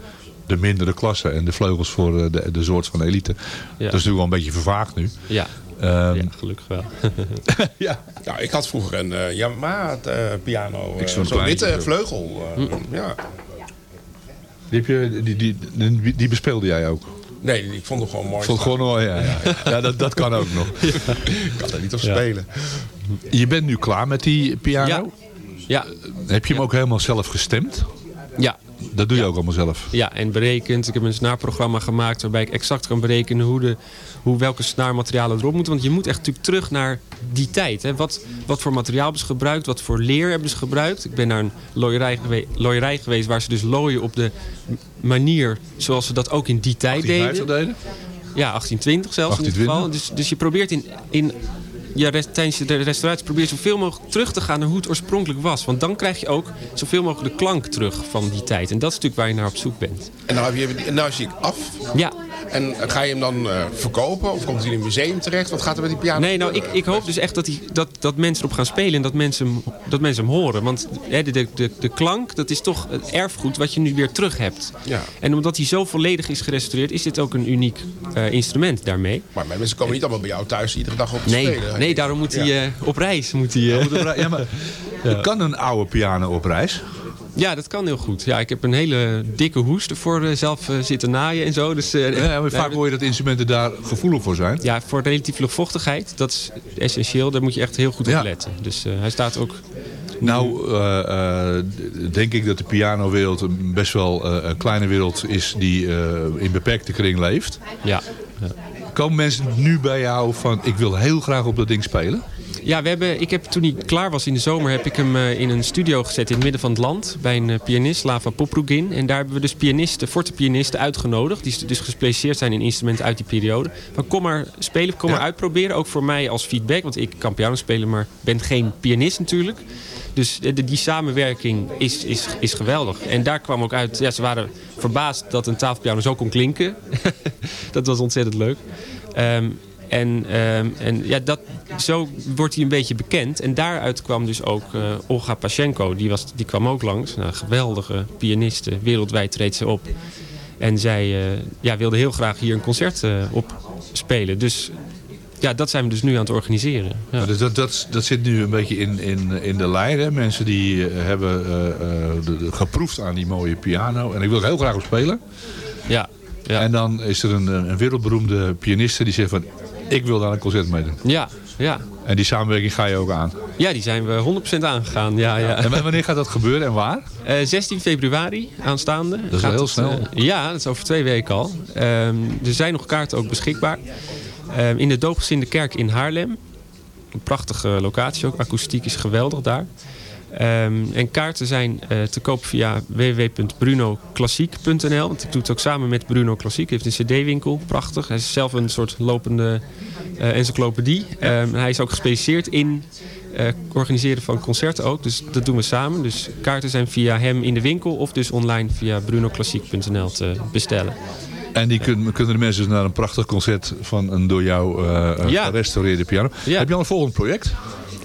de mindere klasse. En de vleugels voor de, de soort van elite. Dat is natuurlijk wel een beetje vervaagd nu. Ja, Ehm, ja gelukkig wel. ja. Nou, ik had vroeger een eh, Yamaha eh, piano. Ik eh, zo'n witte vleugel. eh, Ja. Die, heb je, die, die, die, die bespeelde jij ook? Nee, ik vond hem gewoon mooi. Ik vond het gewoon mooi, ja. ja. ja dat, dat kan ook nog. Ik kan er niet op Ja. spelen. Je bent nu klaar met die piano? Ja. Heb je hem ook helemaal zelf gestemd? Ja. Dat doe je ook allemaal zelf? Ja, en berekend. Ik heb een snaarprogramma gemaakt waarbij ik exact kan berekenen hoe de, hoe, welke snaarmaterialen erop moeten. Want je moet echt natuurlijk terug naar die tijd. Hè. Wat, wat voor materiaal hebben ze gebruikt? Wat voor leer hebben ze gebruikt? Ik ben naar een looierij, gewe looierij geweest waar ze dus looien op de manier zoals ze dat ook in die tijd deden. 1850 deden? Ja, 1820 zelfs in ieder geval. 1820. Dus, dus je probeert in, in ja, tijdens de restauratie probeer je zoveel mogelijk terug te gaan naar hoe het oorspronkelijk was. Want dan krijg je ook zoveel mogelijk de klank terug van die tijd. En dat is natuurlijk waar je naar op zoek bent. En nou, heb je, nou is af. Ja. En ga je hem dan eh, verkopen? Of komt hij in een museum terecht? Wat gaat er met die piano Nee, nou, ik, ik hoop dus echt dat, die, dat, dat mensen erop gaan spelen en dat mensen, hem- dat mensen hem horen. Want hè, de, de, de, de klank, dat is toch het erfgoed wat je nu weer terug hebt. Ja. En omdat hij zo volledig is gerestaureerd, is dit ook een uniek eh, instrument daarmee. Maar mijn mensen komen niet allemaal bij jou thuis iedere dag op te Nee, spelen. nee, daarom moet hij Ja. eh, op reis. Moet hij. Ja, maar kan een oude piano op reis? Ja, dat kan heel goed. Ja, ik heb een hele dikke hoes ervoor eh, zelf eh, zitten naaien en zo. Dus, eh, Ja, maar vaak hoor je dat instrumenten daar gevoelig voor zijn. Ja, voor relatief luchtvochtigheid, dat is essentieel. Daar moet je echt heel goed op Ja. letten. Dus hij staat ook... Nou, denk ik dat de pianowereld best wel een kleine wereld is die in beperkte kring leeft. Ja. Komen mensen nu bij jou van ik wil heel graag op dat ding spelen? Ja, we hebben, ik heb, toen hij klaar was in de zomer, heb ik hem eh, in een studio gezet in het midden van het land. Bij een eh, pianist, Slava Poprugin. En daar hebben we dus pianisten, fortepianisten uitgenodigd. Die dus gespecialiseerd zijn in instrumenten uit die periode. Van kom maar spelen, kom maar uitproberen. Ook voor mij als feedback. Want ik kan piano spelen, maar ben geen pianist natuurlijk. Dus die samenwerking is, is, is geweldig. En daar kwam ook uit, ja, ze waren verbaasd dat een tafelpiano zo kon klinken. dat was ontzettend leuk. Ehm, en ehm, en ja, dat, zo wordt hij een beetje bekend. En daaruit kwam dus ook eh, Olga Pashenko. Die, was, die kwam ook langs. Nou, geweldige pianiste. Wereldwijd treedt ze op. En zij eh, ja, wilde heel graag hier een concert eh, op spelen. Dus ja, dat zijn we dus nu aan het organiseren. Ja. Ja, dus dat, dat, dat zit nu een beetje in, in, in de lijn. Hè? Mensen die hebben de- de- geproefd aan die mooie piano. En ik wil er heel graag op spelen. Ja. ja. En dan is er een, een wereldberoemde pianiste die zegt van... ik wil daar een concert mee doen. Ja, ja. En die samenwerking ga je ook aan. Ja, die zijn we 100% aangegaan. Ja, ja. En wanneer gaat dat gebeuren en waar? Eh, 16 februari aanstaande. is wel heel het, snel. eh, ja, dat is over twee weken al. Ehm, er zijn nog kaarten ook beschikbaar. Ehm, in de Doopgezinde Kerk in Haarlem. Een prachtige locatie ook. Akoestiek is geweldig daar. Ehm, en kaarten zijn eh, te koop via www.brunoklassiek.nl. Want ik doe het ook samen met Bruno Klassiek. Hij heeft een cd-winkel. Prachtig. Hij is zelf een soort lopende eh, encyclopedie. Ehm, hij is ook gespecialiseerd in eh, organiseren van concerten ook. Dus dat doen we samen. Dus kaarten zijn via hem in de winkel of dus online via brunoklassiek.nl te bestellen. En die kun- kunnen de mensen dus naar een prachtig concert van een door jou Ja. gerestaureerde piano. Ja. Heb je al een volgend project?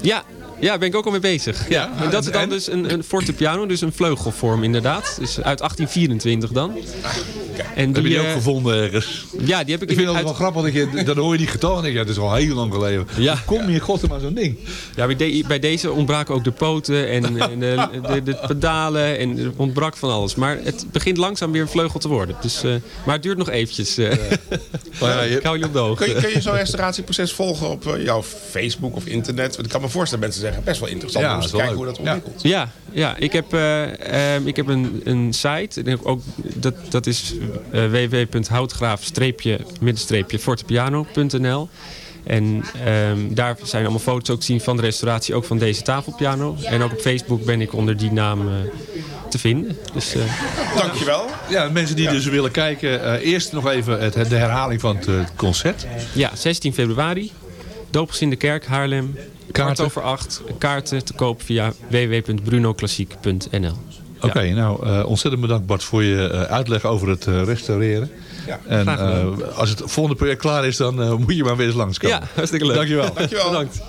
Ja, ja, ben ik ook al mee bezig. Ja. En dat is dan en? dus een, een forte piano, dus een vleugelvorm inderdaad. Dus uit 1824 dan. En heb je die ook eh, gevonden ergens? Ja, die heb ik Ik vind in- het wel grappig, dat je, dan hoor je die gitaar en denk je, ja, dat is al heel lang geleden. Ja. Hoe Kom je in godsnaam aan zo'n ding? Ja, bij, de- bij deze ontbraken ook de poten en, en de, de, de pedalen en er ontbrak van alles. Maar het begint langzaam weer een vleugel te worden. Dus, eh, maar het duurt nog eventjes. eh. Maar ja, je- Ik hou je op de hoogte. Kun je, kun je zo'n restauratieproces volgen op eh, jouw Facebook of internet? Want ik kan me voorstellen, mensen zeggen, best wel interessant Ja, om te kijken wel hoe dat ontwikkelt. Ja, ja ik heb, eh, ehm, ik heb een, een site. Ook, dat, dat is eh www.houtgraaf-fortepiano.nl En ehm, daar zijn allemaal foto's ook te zien van de restauratie, ook van deze tafelpiano. En ook op Facebook ben ik onder die naam eh, te vinden. Dus, eh, Dankjewel. Ja, mensen die dus willen kijken, eh, eerst nog even het, de herhaling van het concert. ja, 16 februari. Doopgezinde Kerk, Haarlem. Kwart Kaarten? over acht. Kaarten te koop via www.brunoklassiek.nl. Oké, nou eh, ontzettend bedankt Bart voor je eh, uitleg over het eh, restaureren. Ja, en eh, als het volgende project klaar is, dan eh, moet je maar weer eens langskomen. Ja, hartstikke leuk. Dankjewel. Dankjewel. Bedankt.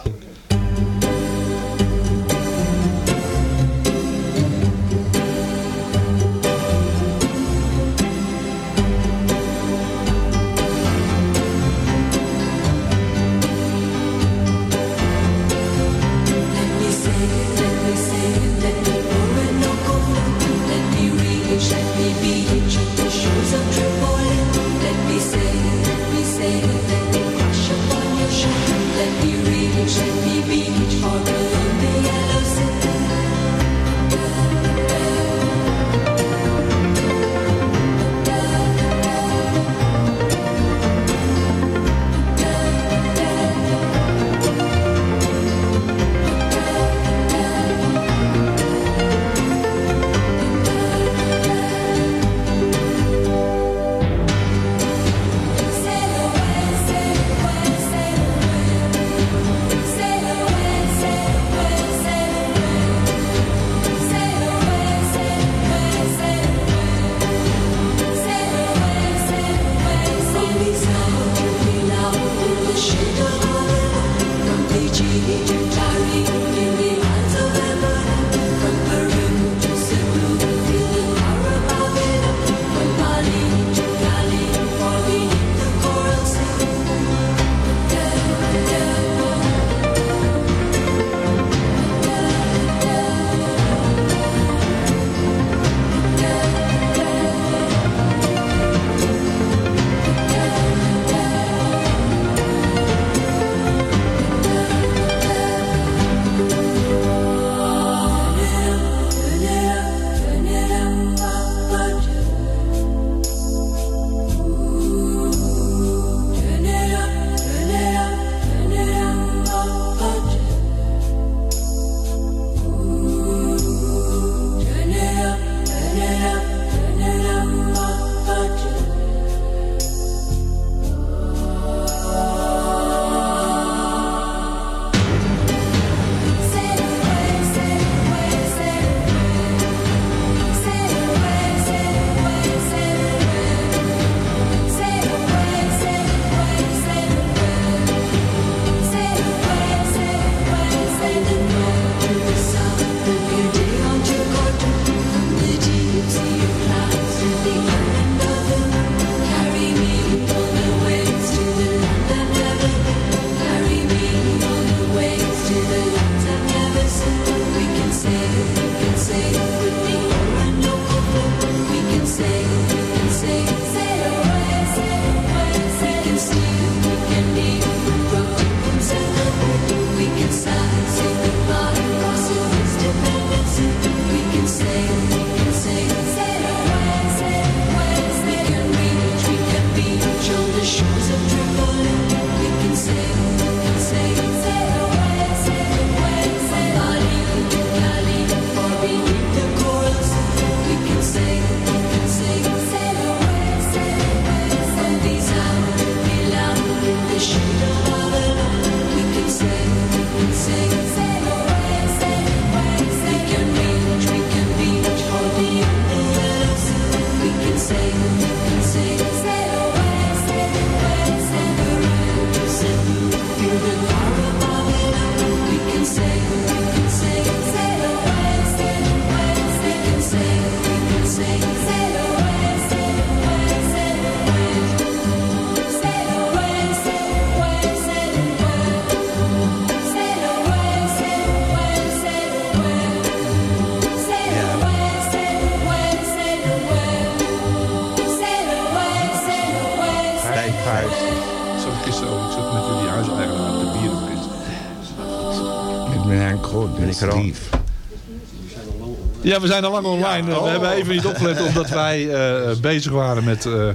Ja, we zijn al lang online. We hebben even niet opgelet omdat wij eh, bezig waren met eh,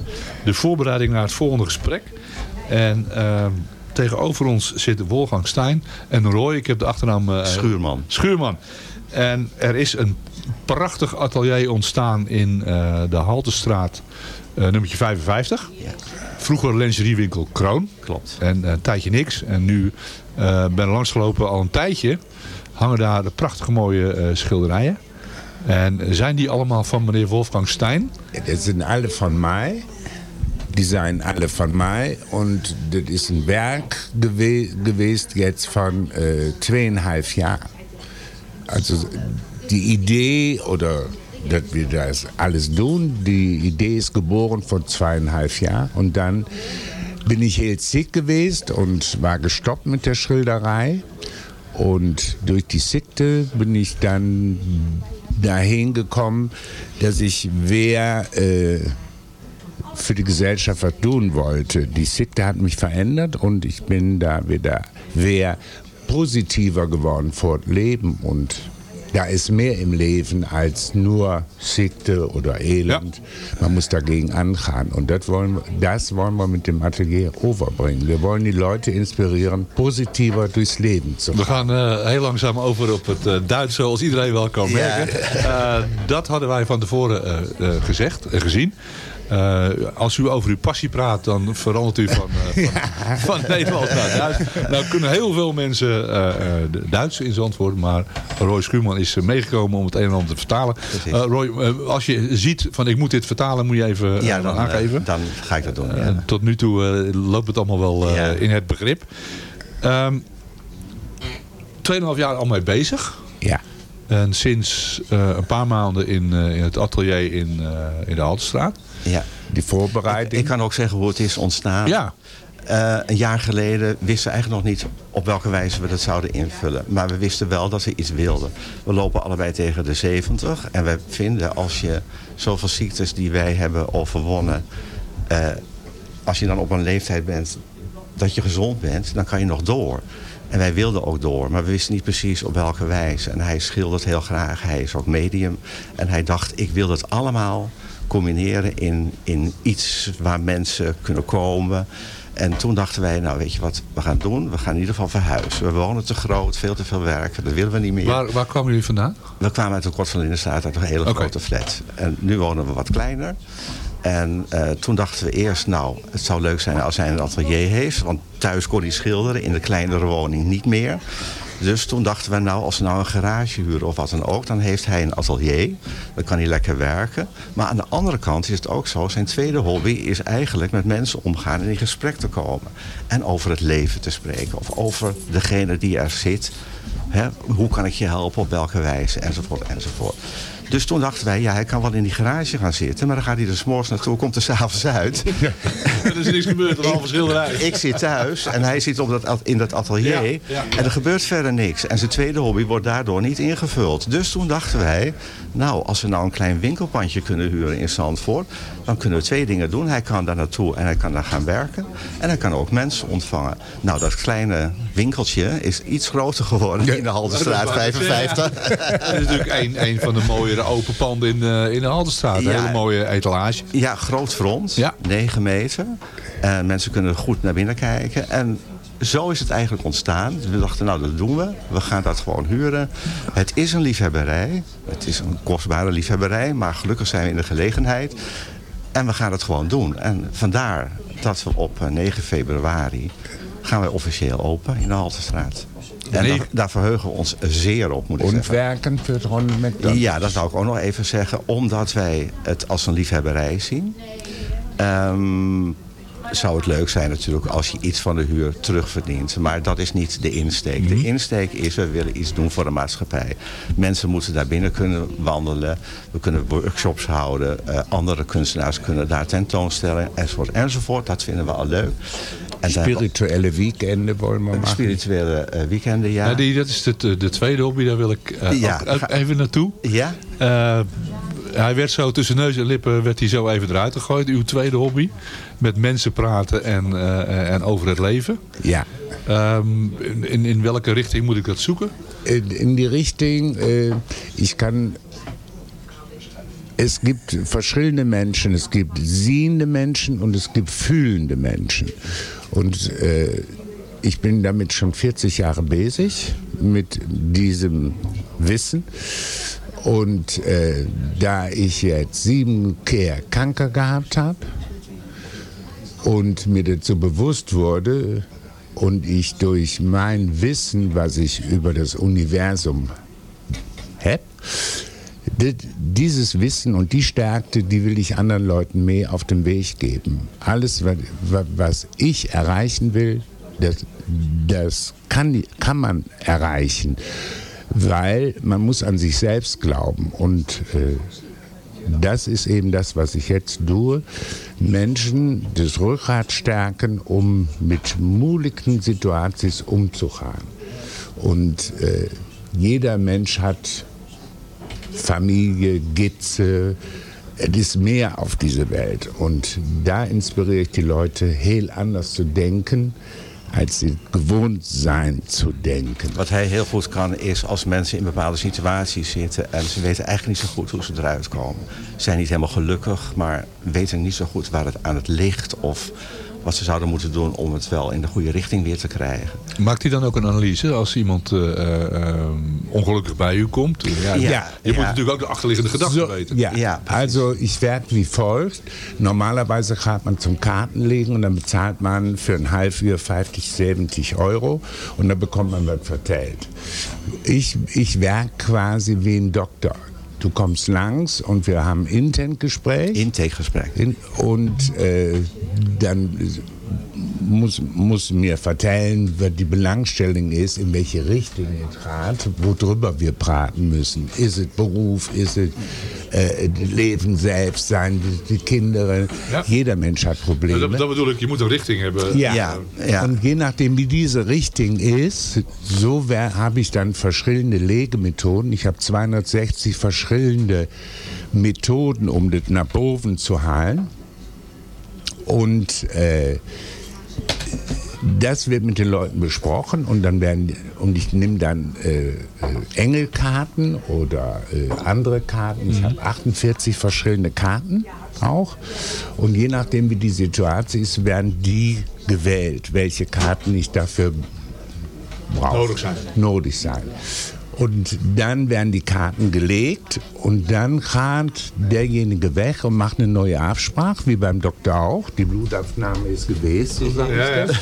de voorbereiding naar het volgende gesprek. En eh, tegenover ons zit Wolfgang Stein en Roy. Ik heb de achternaam... eh, Schuurman. Schuurman. En er is een prachtig atelier ontstaan in de Haltestraat, nummertje 55. Vroeger lingeriewinkel Kroon. Klopt. En een tijdje niks. En nu ben er langsgelopen al een tijdje. Hangen daar prachtige mooie eh, schilderijen. En zijn die allemaal van meneer Wolfgang Stein? Das sind alle von mij. Die zijn alle von mij. Und das ist ein Werk gewe gewesen jetzt von äh, zweieinhalb Jahren. Also die Idee oder dass wir das alles tun, die Idee ist geboren vor zweieinhalb Jahren. Und dann bin ich heel sick gewesen und war gestoppt mit der Schilderei. Und durch die Sikte bin ich dann dahin gekommen, dass ich wer äh, für die Gesellschaft was tun wollte. Die Sikte hat mich verändert und ich bin da wieder wer positiver geworden vor Leben und da ist mehr im Leben als nur Sikte oder Elend. Man muss dagegen angehen. Und das wollen, das wollen wir mit dem Atelier overbringen. Wir wollen die Leute inspirieren, positiver durchs Leben zu We gaan eh, heel langzaam over op het eh, Duits, zoals iedereen wel kan Ja. merken. Eh, dat hadden wij van tevoren gezegd en gezien. Eh, als u over uw passie praat, dan verandert u van, eh, van, van Nederlands naar Duits. Nou kunnen heel veel mensen de Duits in Zandvoort, maar Roy Schuurman is meegekomen om het een en ander te vertalen. Roy, als je ziet van ik moet dit vertalen, moet je even Ja, dan, aangeven. dan ga ik dat doen. Ja. tot nu toe loopt het allemaal wel Ja. in het begrip. Ehm 2,5 jaar al mee bezig. Ja. En sinds eh, een paar maanden in, eh, in het atelier in, eh, in de Haltestraat. Ja. Die voorbereiding. Ik, ik kan ook zeggen hoe het is ontstaan. Ja. Een jaar geleden wisten we eigenlijk nog niet op welke wijze we dat zouden invullen. Maar we wisten wel dat we iets wilden. We lopen allebei tegen de 70. En we vinden als je zoveel ziektes die wij hebben overwonnen... als je dan op een leeftijd bent dat je gezond bent, dan kan je nog door. En wij wilden ook door, maar we wisten niet precies op welke wijze. En hij schildert heel graag, hij is ook medium. En hij dacht, ik wil dat allemaal combineren in, in iets waar mensen kunnen komen. En toen dachten wij, nou weet je wat we gaan doen? We gaan in ieder geval verhuizen. We wonen te groot, veel te veel werk, dat willen we niet meer. Waar, waar kwamen jullie vandaan? We kwamen uit de Kort van Lindenstraat, uit een hele grote flat. En nu wonen we wat kleiner. En eh, toen dachten we eerst, nou, het zou leuk zijn als hij een atelier heeft. Want thuis kon hij schilderen, in de kleinere woning niet meer. Dus toen dachten we, nou, als we nou een garage huren of wat dan ook... dan heeft hij een atelier, dan kan hij lekker werken. Maar aan de andere kant is het ook zo... zijn tweede hobby is eigenlijk met mensen omgaan en in gesprek te komen. En over het leven te spreken. Of over degene die er zit. Hè, hoe kan ik je helpen, op welke wijze, enzovoort, enzovoort. Dus toen dachten wij, ja, hij kan wel in die garage gaan zitten... maar dan gaat hij er s'morgens naartoe, komt er s'avonds uit. er is niks gebeurd, een halve schilderij. Ik zit thuis en hij zit op dat, at- in dat atelier. Ja, ja. En er gebeurt verder niks. En zijn tweede hobby wordt daardoor niet ingevuld. Dus toen dachten wij, nou, als we nou een klein winkelpandje kunnen huren in Zandvoort... dan kunnen we twee dingen doen. Hij kan daar naartoe en hij kan daar gaan werken. En hij kan ook mensen ontvangen. Nou, dat kleine winkeltje is iets groter geworden in de Haldenstraat 55. Dat is natuurlijk een, een van de mooiere open panden in, eh, in de Haldenstraat. Een Ja. hele mooie etalage. Ja, groot front. 9 meter. En mensen kunnen goed naar binnen kijken. En zo is het eigenlijk ontstaan. We dachten, nou dat doen we. We gaan dat gewoon huren. Het is een liefhebberij. Het is een kostbare liefhebberij. Maar gelukkig zijn we in de gelegenheid. En we gaan het gewoon doen. En vandaar dat we op eh, 9 februari gaan wij officieel open in de Haltestraat. En daar, daar verheugen we ons zeer op, moet ik zeggen. Ontwerken Ronald McDonald. Ja, dat zou ik ook nog even zeggen. Omdat wij het als een liefhebberij zien. Ehm, zou het leuk zijn natuurlijk als je iets van de huur terugverdient. Maar dat is niet de insteek. De insteek is, we willen iets doen voor de maatschappij. Mensen moeten daar binnen kunnen wandelen. We kunnen workshops houden. Eh, andere kunstenaars kunnen daar tentoonstellen. Enzovoort, enzovoort. Dat vinden we al leuk. En daar- Spirituele weekenden wollen we maken. Spirituele eh, weekenden, ja. Ja, die, dat is de, de tweede hobby, daar wil ik eh, Ja, ook, ook ga- even naartoe. Ja? Eh, hij werd zo tussen neus en lippen werd hij zo even eruit gegooid. Uw tweede hobby. Met mensen praten en, eh, en over het leven. Ja. Ehm, in, in welke richting moet ik dat zoeken? In, in die Richtung, äh, ich kann. Es gibt verschillende Menschen. Es gibt sehende Menschen und es gibt fühlende Menschen. Und äh, ich bin damit schon 40 Jahre bezig, mit diesem Wissen. Und äh, da ich jetzt sieben Kehr Kanker gehabt habe und mir dazu bewusst wurde und ich durch mein Wissen, was ich über das Universum habe, dieses Wissen und die Stärke, die will ich anderen Leuten mehr auf den Weg geben. Alles, wa- wa- was ich erreichen will, das, das kann, kann man erreichen, weil man muss an sich selbst glauben und äh, das ist eben das, was ich jetzt tue. Menschen das Rückgrat stärken, um mit muligen Situationen umzugehen. Und äh, jeder Mensch hat Familie, Gitze, es ist mehr auf dieser Welt. Und da inspiriere ich die Leute, heel anders zu denken, als sie gewohnt zijn te denken. Wat hij heel goed kan is als mensen in bepaalde situaties zitten... en ze weten eigenlijk niet zo goed hoe ze eruit komen. Ze zijn niet helemaal gelukkig, maar weten niet zo goed waar het aan het ligt... of wat ze zouden moeten doen om het wel in de goede richting weer te krijgen. Maakt hij dan ook een analyse als iemand eh, eh, eh, ongelukkig bij u komt? Ja, Ja, je moet ja. natuurlijk ook de achterliggende gedachten So, weten. Ja, also ich werde wie folgt. Normalerweise gaat man zum Kartenlegen und dann bezahlt man für ein Halbjahr 50, 70 Euro und dann bekommt man was vertellt. Ich, ich werk quasi wie ein Doktor. Du kommst langs und wir haben Intentgespräch. Intakegespräch. In, und äh, dann muss, muss mir vertellen, was die Belangstellung ist, in welche Richtung es geht, worüber wir praten müssen. Ist es Beruf, ist es äh, Leben selbst, sein die, die Kinder. Ja. Jeder Mensch hat Probleme. Dat, dat bedoel ik, je moet een richting hebben. Ja. Und je nachdem, wie diese Richtung ist, so habe ich dann verschillende Legemethoden. Ich habe 260 verschillende Methoden, um das nach oben zu heilen. Und äh, das wird mit den Leuten besprochen und dann werden und ich nehme dann äh, äh, Engelkarten oder äh, andere Karten. Ich habe 48 verschiedene Karten auch und je nachdem wie die Situation ist, werden die gewählt, welche Karten ich dafür brauche. Nodig zijn. Nodig sein. Und dann werden die Karten gelegt und dann geht derjenige weg und macht eine neue Absprache, wie beim Doktor auch. Die Blutabnahme ist gewesen, so sag ich Ja, ja.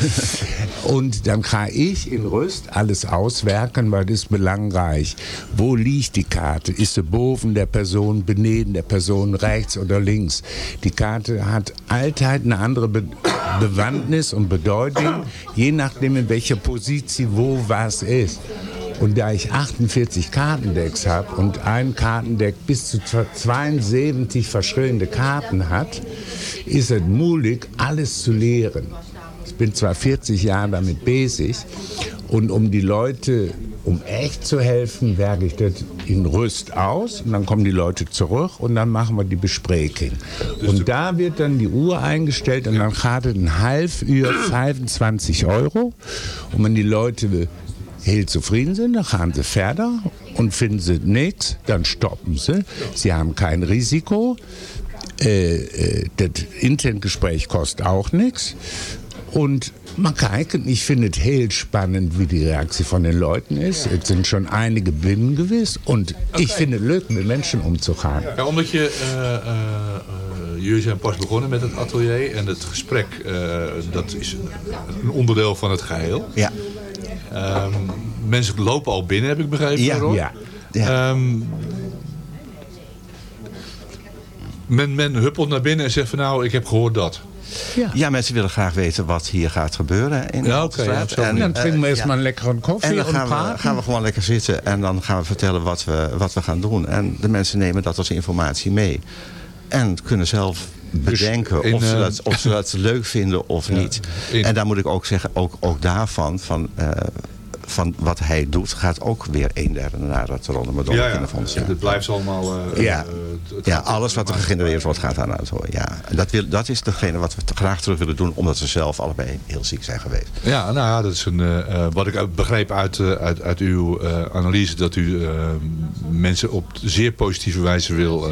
Und dann kann ich in Rüst alles auswerken, weil das ist belangreich. Wo liegt die Karte? Ist sie boven der Person, beneden der Person, rechts oder links? Die Karte hat allzeit eine andere Be Bewandtnis und Bedeutung, je nachdem in welcher Position wo was ist. Und da ich 48 Kartendecks habe und ein Kartendeck bis zu 72 verschillende Karten hat, ist es mulig, alles zu lehren. Ich bin zwar 40 Jahre damit bezig und um die Leute, um echt zu helfen, werke ich das in Rüst aus und dann kommen die Leute zurück und dann machen wir die Besprechung. Und da wird dann die Uhr eingestellt und dann gerade ein Halbuhr 25 Euro. Und wenn die Leute heel zufrieden sind, dann fahren sie fertig und finden sie nichts, dann stoppen sie. Sie haben kein Risiko. Äh, äh, das Intentgespräch kostet auch nichts. Und man kann, ich finde es heel spannend, wie die Reaktion von den Leuten ist. Es sind schon einige Binnen gewesen und ich finde es leuk, mit Menschen umzugehen. Ja, omdat je, eh, eh, eh, jullie zijn pas begonnen met het atelier en het gesprek, eh, dat is een onderdeel van het geheel. Ja. Ehm, mensen lopen al binnen, heb ik begrepen. Ja, Ron. ja. Ehm, men, men huppelt naar binnen en zegt van nou, ik heb gehoord dat. Ja. mensen willen graag weten wat hier gaat gebeuren in Ja, ja, zo En, Dan drinken we eh, eerst ja. maar lekker een koffie En dan gaan we, gaan we gewoon lekker zitten en dan gaan we vertellen wat we, wat we gaan doen. En de mensen nemen dat als informatie mee. En kunnen zelf bedenken in, of, ze eh, dat, of ze dat leuk vinden of niet. in- En daar moet ik ook zeggen, ook, ook daarvan, van, eh, van wat hij doet gaat ook weer een derde naar het Ronde Madonna Ja, ja. Kinderfonds. Het blijft allemaal... eh, Ja, het ja alles wat er gegenereerd wordt gaat daar naartoe. Ja. En dat, wil, dat is degene wat we graag terug willen doen, omdat ze zelf allebei heel ziek zijn geweest. Ja, nou ja, dat is een, wat ik begreep uit, uit, uit uw analyse... dat u mensen op zeer positieve wijze wil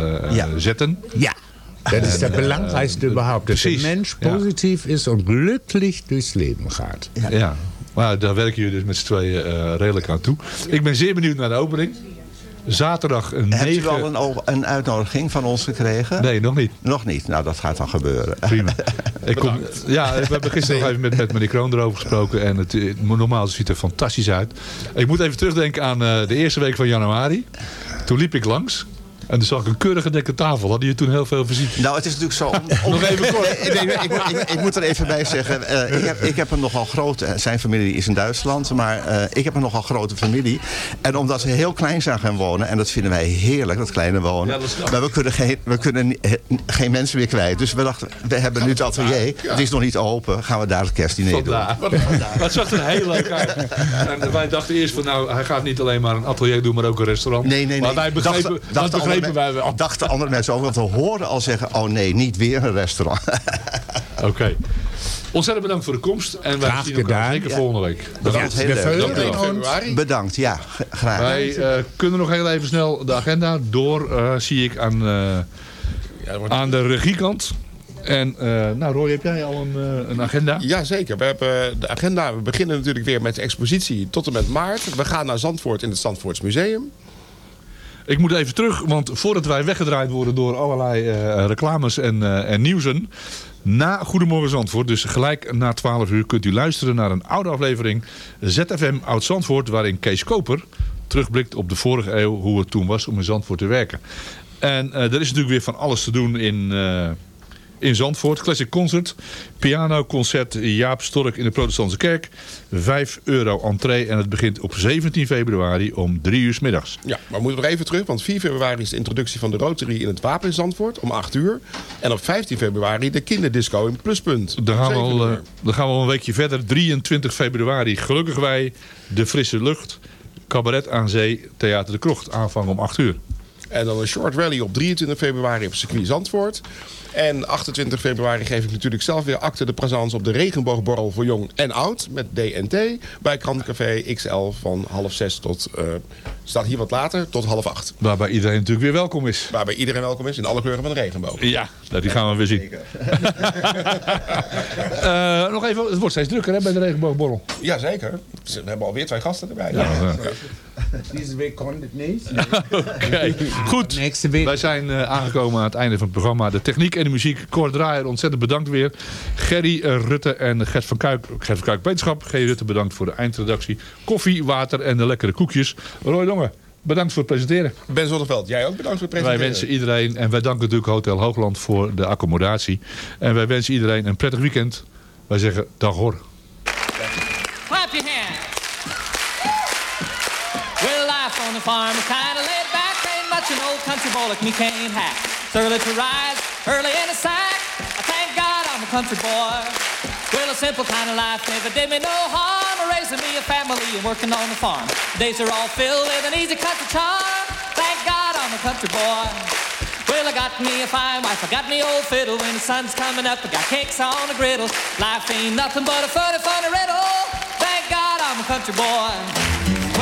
zetten. Ja. Dat is der eh, belangrijkste überhaupt. Dat precies. de mens Ja. positief is en glücklich durchs Leben gaat. Ja. Maar daar werken jullie dus met z'n tweeën eh, redelijk aan toe. Ik ben zeer benieuwd naar de opening. Zaterdag een Hebt u 9... al een, een uitnodiging van ons gekregen? Nee, nog niet. Nog niet. Nou, dat gaat dan gebeuren. Prima. Ik kom, ja, we hebben gisteren nog even met, met meneer Kroon erover gesproken. En het, eh, normaal ziet het er fantastisch uit. Ik moet even terugdenken aan eh, de eerste week van januari. Toen liep ik langs. En toen zag ik een keurige dekte tafel. Hadden je toen heel veel visite? Nou, het is natuurlijk zo... om- Nog even kort. Ik, ik, ik moet er even bij zeggen. eh, ik, heb, ik heb een nogal grote... Zijn familie is in Duitsland. Maar eh, ik heb een nogal grote familie. En omdat ze heel klein zijn gaan wonen... En dat vinden wij heerlijk, dat kleine wonen. Ja, dat maar we kunnen, geen, we kunnen geen mensen meer kwijt. Dus we dachten, we hebben nu het atelier. Het is nog niet open. Gaan we daar het kerstdiner doen. Vandaar. Maar het zag er heel leuk uit. En wij dachten eerst van nou, hij gaat niet alleen maar een atelier doen, maar ook een restaurant. Nee, nee, nee. Maar wij begrepen, dat dachten begrepen wij wel. Dachten andere mensen ook. Want we hoorden al zeggen, oh nee, niet weer een restaurant. Oké. Ontzettend bedankt voor de komst. En wij Graag zien elkaar zeker Ja. volgende week. Bedankt, heel leuk. Februari. Bedankt, ja, graag. Wij eh, kunnen nog heel even snel de agenda door, eh, zie ik aan, eh, aan de regiekant. En eh, nou Roy, heb jij al een, eh, een agenda? Jazeker, we hebben de agenda. We beginnen natuurlijk weer met de expositie tot en met maart. We gaan naar Zandvoort in het Zandvoorts Museum. Ik moet even terug, want voordat wij weggedraaid worden door allerlei eh, reclames en, eh, en nieuwsen. Na Goedemorgen Zandvoort, dus gelijk na 12 uur, kunt u luisteren naar een oude aflevering ZFM Oud Zandvoort. Waarin Kees Koper terugblikt op de vorige eeuw, hoe het toen was om in Zandvoort te werken. En eh, er is natuurlijk weer van alles te doen in, in Zandvoort. Classic Concert, pianoconcert Jaap Stork in de Protestantse Kerk. 5 euro entree en het begint op 17 februari om 3 uur 's middags. Ja, maar we moeten nog even terug, want 4 februari is de introductie van de Rotary in het Wapen in Zandvoort om 8 uur. En op 15 februari de kinderdisco in Pluspunt. Dan gaan, we al, 7 eh, uur. dan gaan we al een weekje verder. 23 februari, gelukkig wij, de frisse lucht. Cabaret aan Zee, Theater de Krocht, aanvang om 8 uur. En dan een short rally op 23 februari op circuit Zandvoort. En 28 februari geef ik natuurlijk zelf weer acte de présence op de regenboogborrel voor jong en oud. Met DNT bij Krantcafé XL van half zes tot, eh, staat hier wat later, tot half acht. Waarbij iedereen natuurlijk weer welkom is. Waarbij iedereen welkom is in alle kleuren van de regenboog. Ja, nou, die gaan we weer zien. Eh, nog even, het wordt steeds drukker hè, bij de regenboogborrel. Jazeker. We hebben alweer twee gasten erbij. Ja, ja. Deze week kon het niet. Oké, goed. Wij zijn eh, aangekomen aan het einde van het programma. De techniek en de muziek. Cor Draaier, ontzettend bedankt weer. Gerry eh, Rutte en Gert van Kuik. Gert van Kuik Wetenschap. Gerry Rutte, bedankt voor de eindredactie. Koffie, water en de lekkere koekjes. Roy Dongen, bedankt voor het presenteren. Ben Zonneveld, jij ook bedankt voor het Wij presenteren. wensen iedereen, en wij danken natuurlijk Hotel Hoogland voor de accommodatie. En wij wensen iedereen een prettig weekend. Wij zeggen dag hoor. Clap your hands. Well, life on the farm is kind of laid back. Ain't much an old country boy like me can't hack. To rise, early in the sack. I thank God I'm a country boy. Well, a simple kind of life never did me no harm. Raising me a family and working on the farm. Days are all filled with an easy country charm. Thank God I'm a country boy. Well, I got me a fine wife, I got me old fiddle. When the sun's coming up, I got cakes on the griddle. Life ain't nothing but a funny, funny riddle. Thank God I'm a country boy.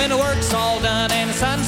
When the work's all done and the sunset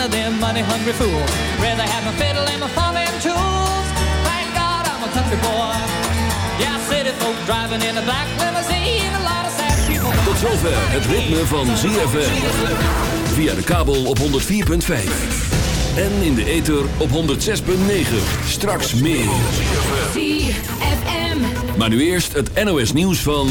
of them money-hungry fools. Rather have my fiddle and my farming tools. Thank God I'm a country country boy. Yeah, city folk driving in a black limousine. A lot of sad people. Tot zover het ritme van ZFM. Via de kabel op 104.5. En in de ether op 106.9. Straks meer. ZFM. Maar nu eerst het NOS nieuws van...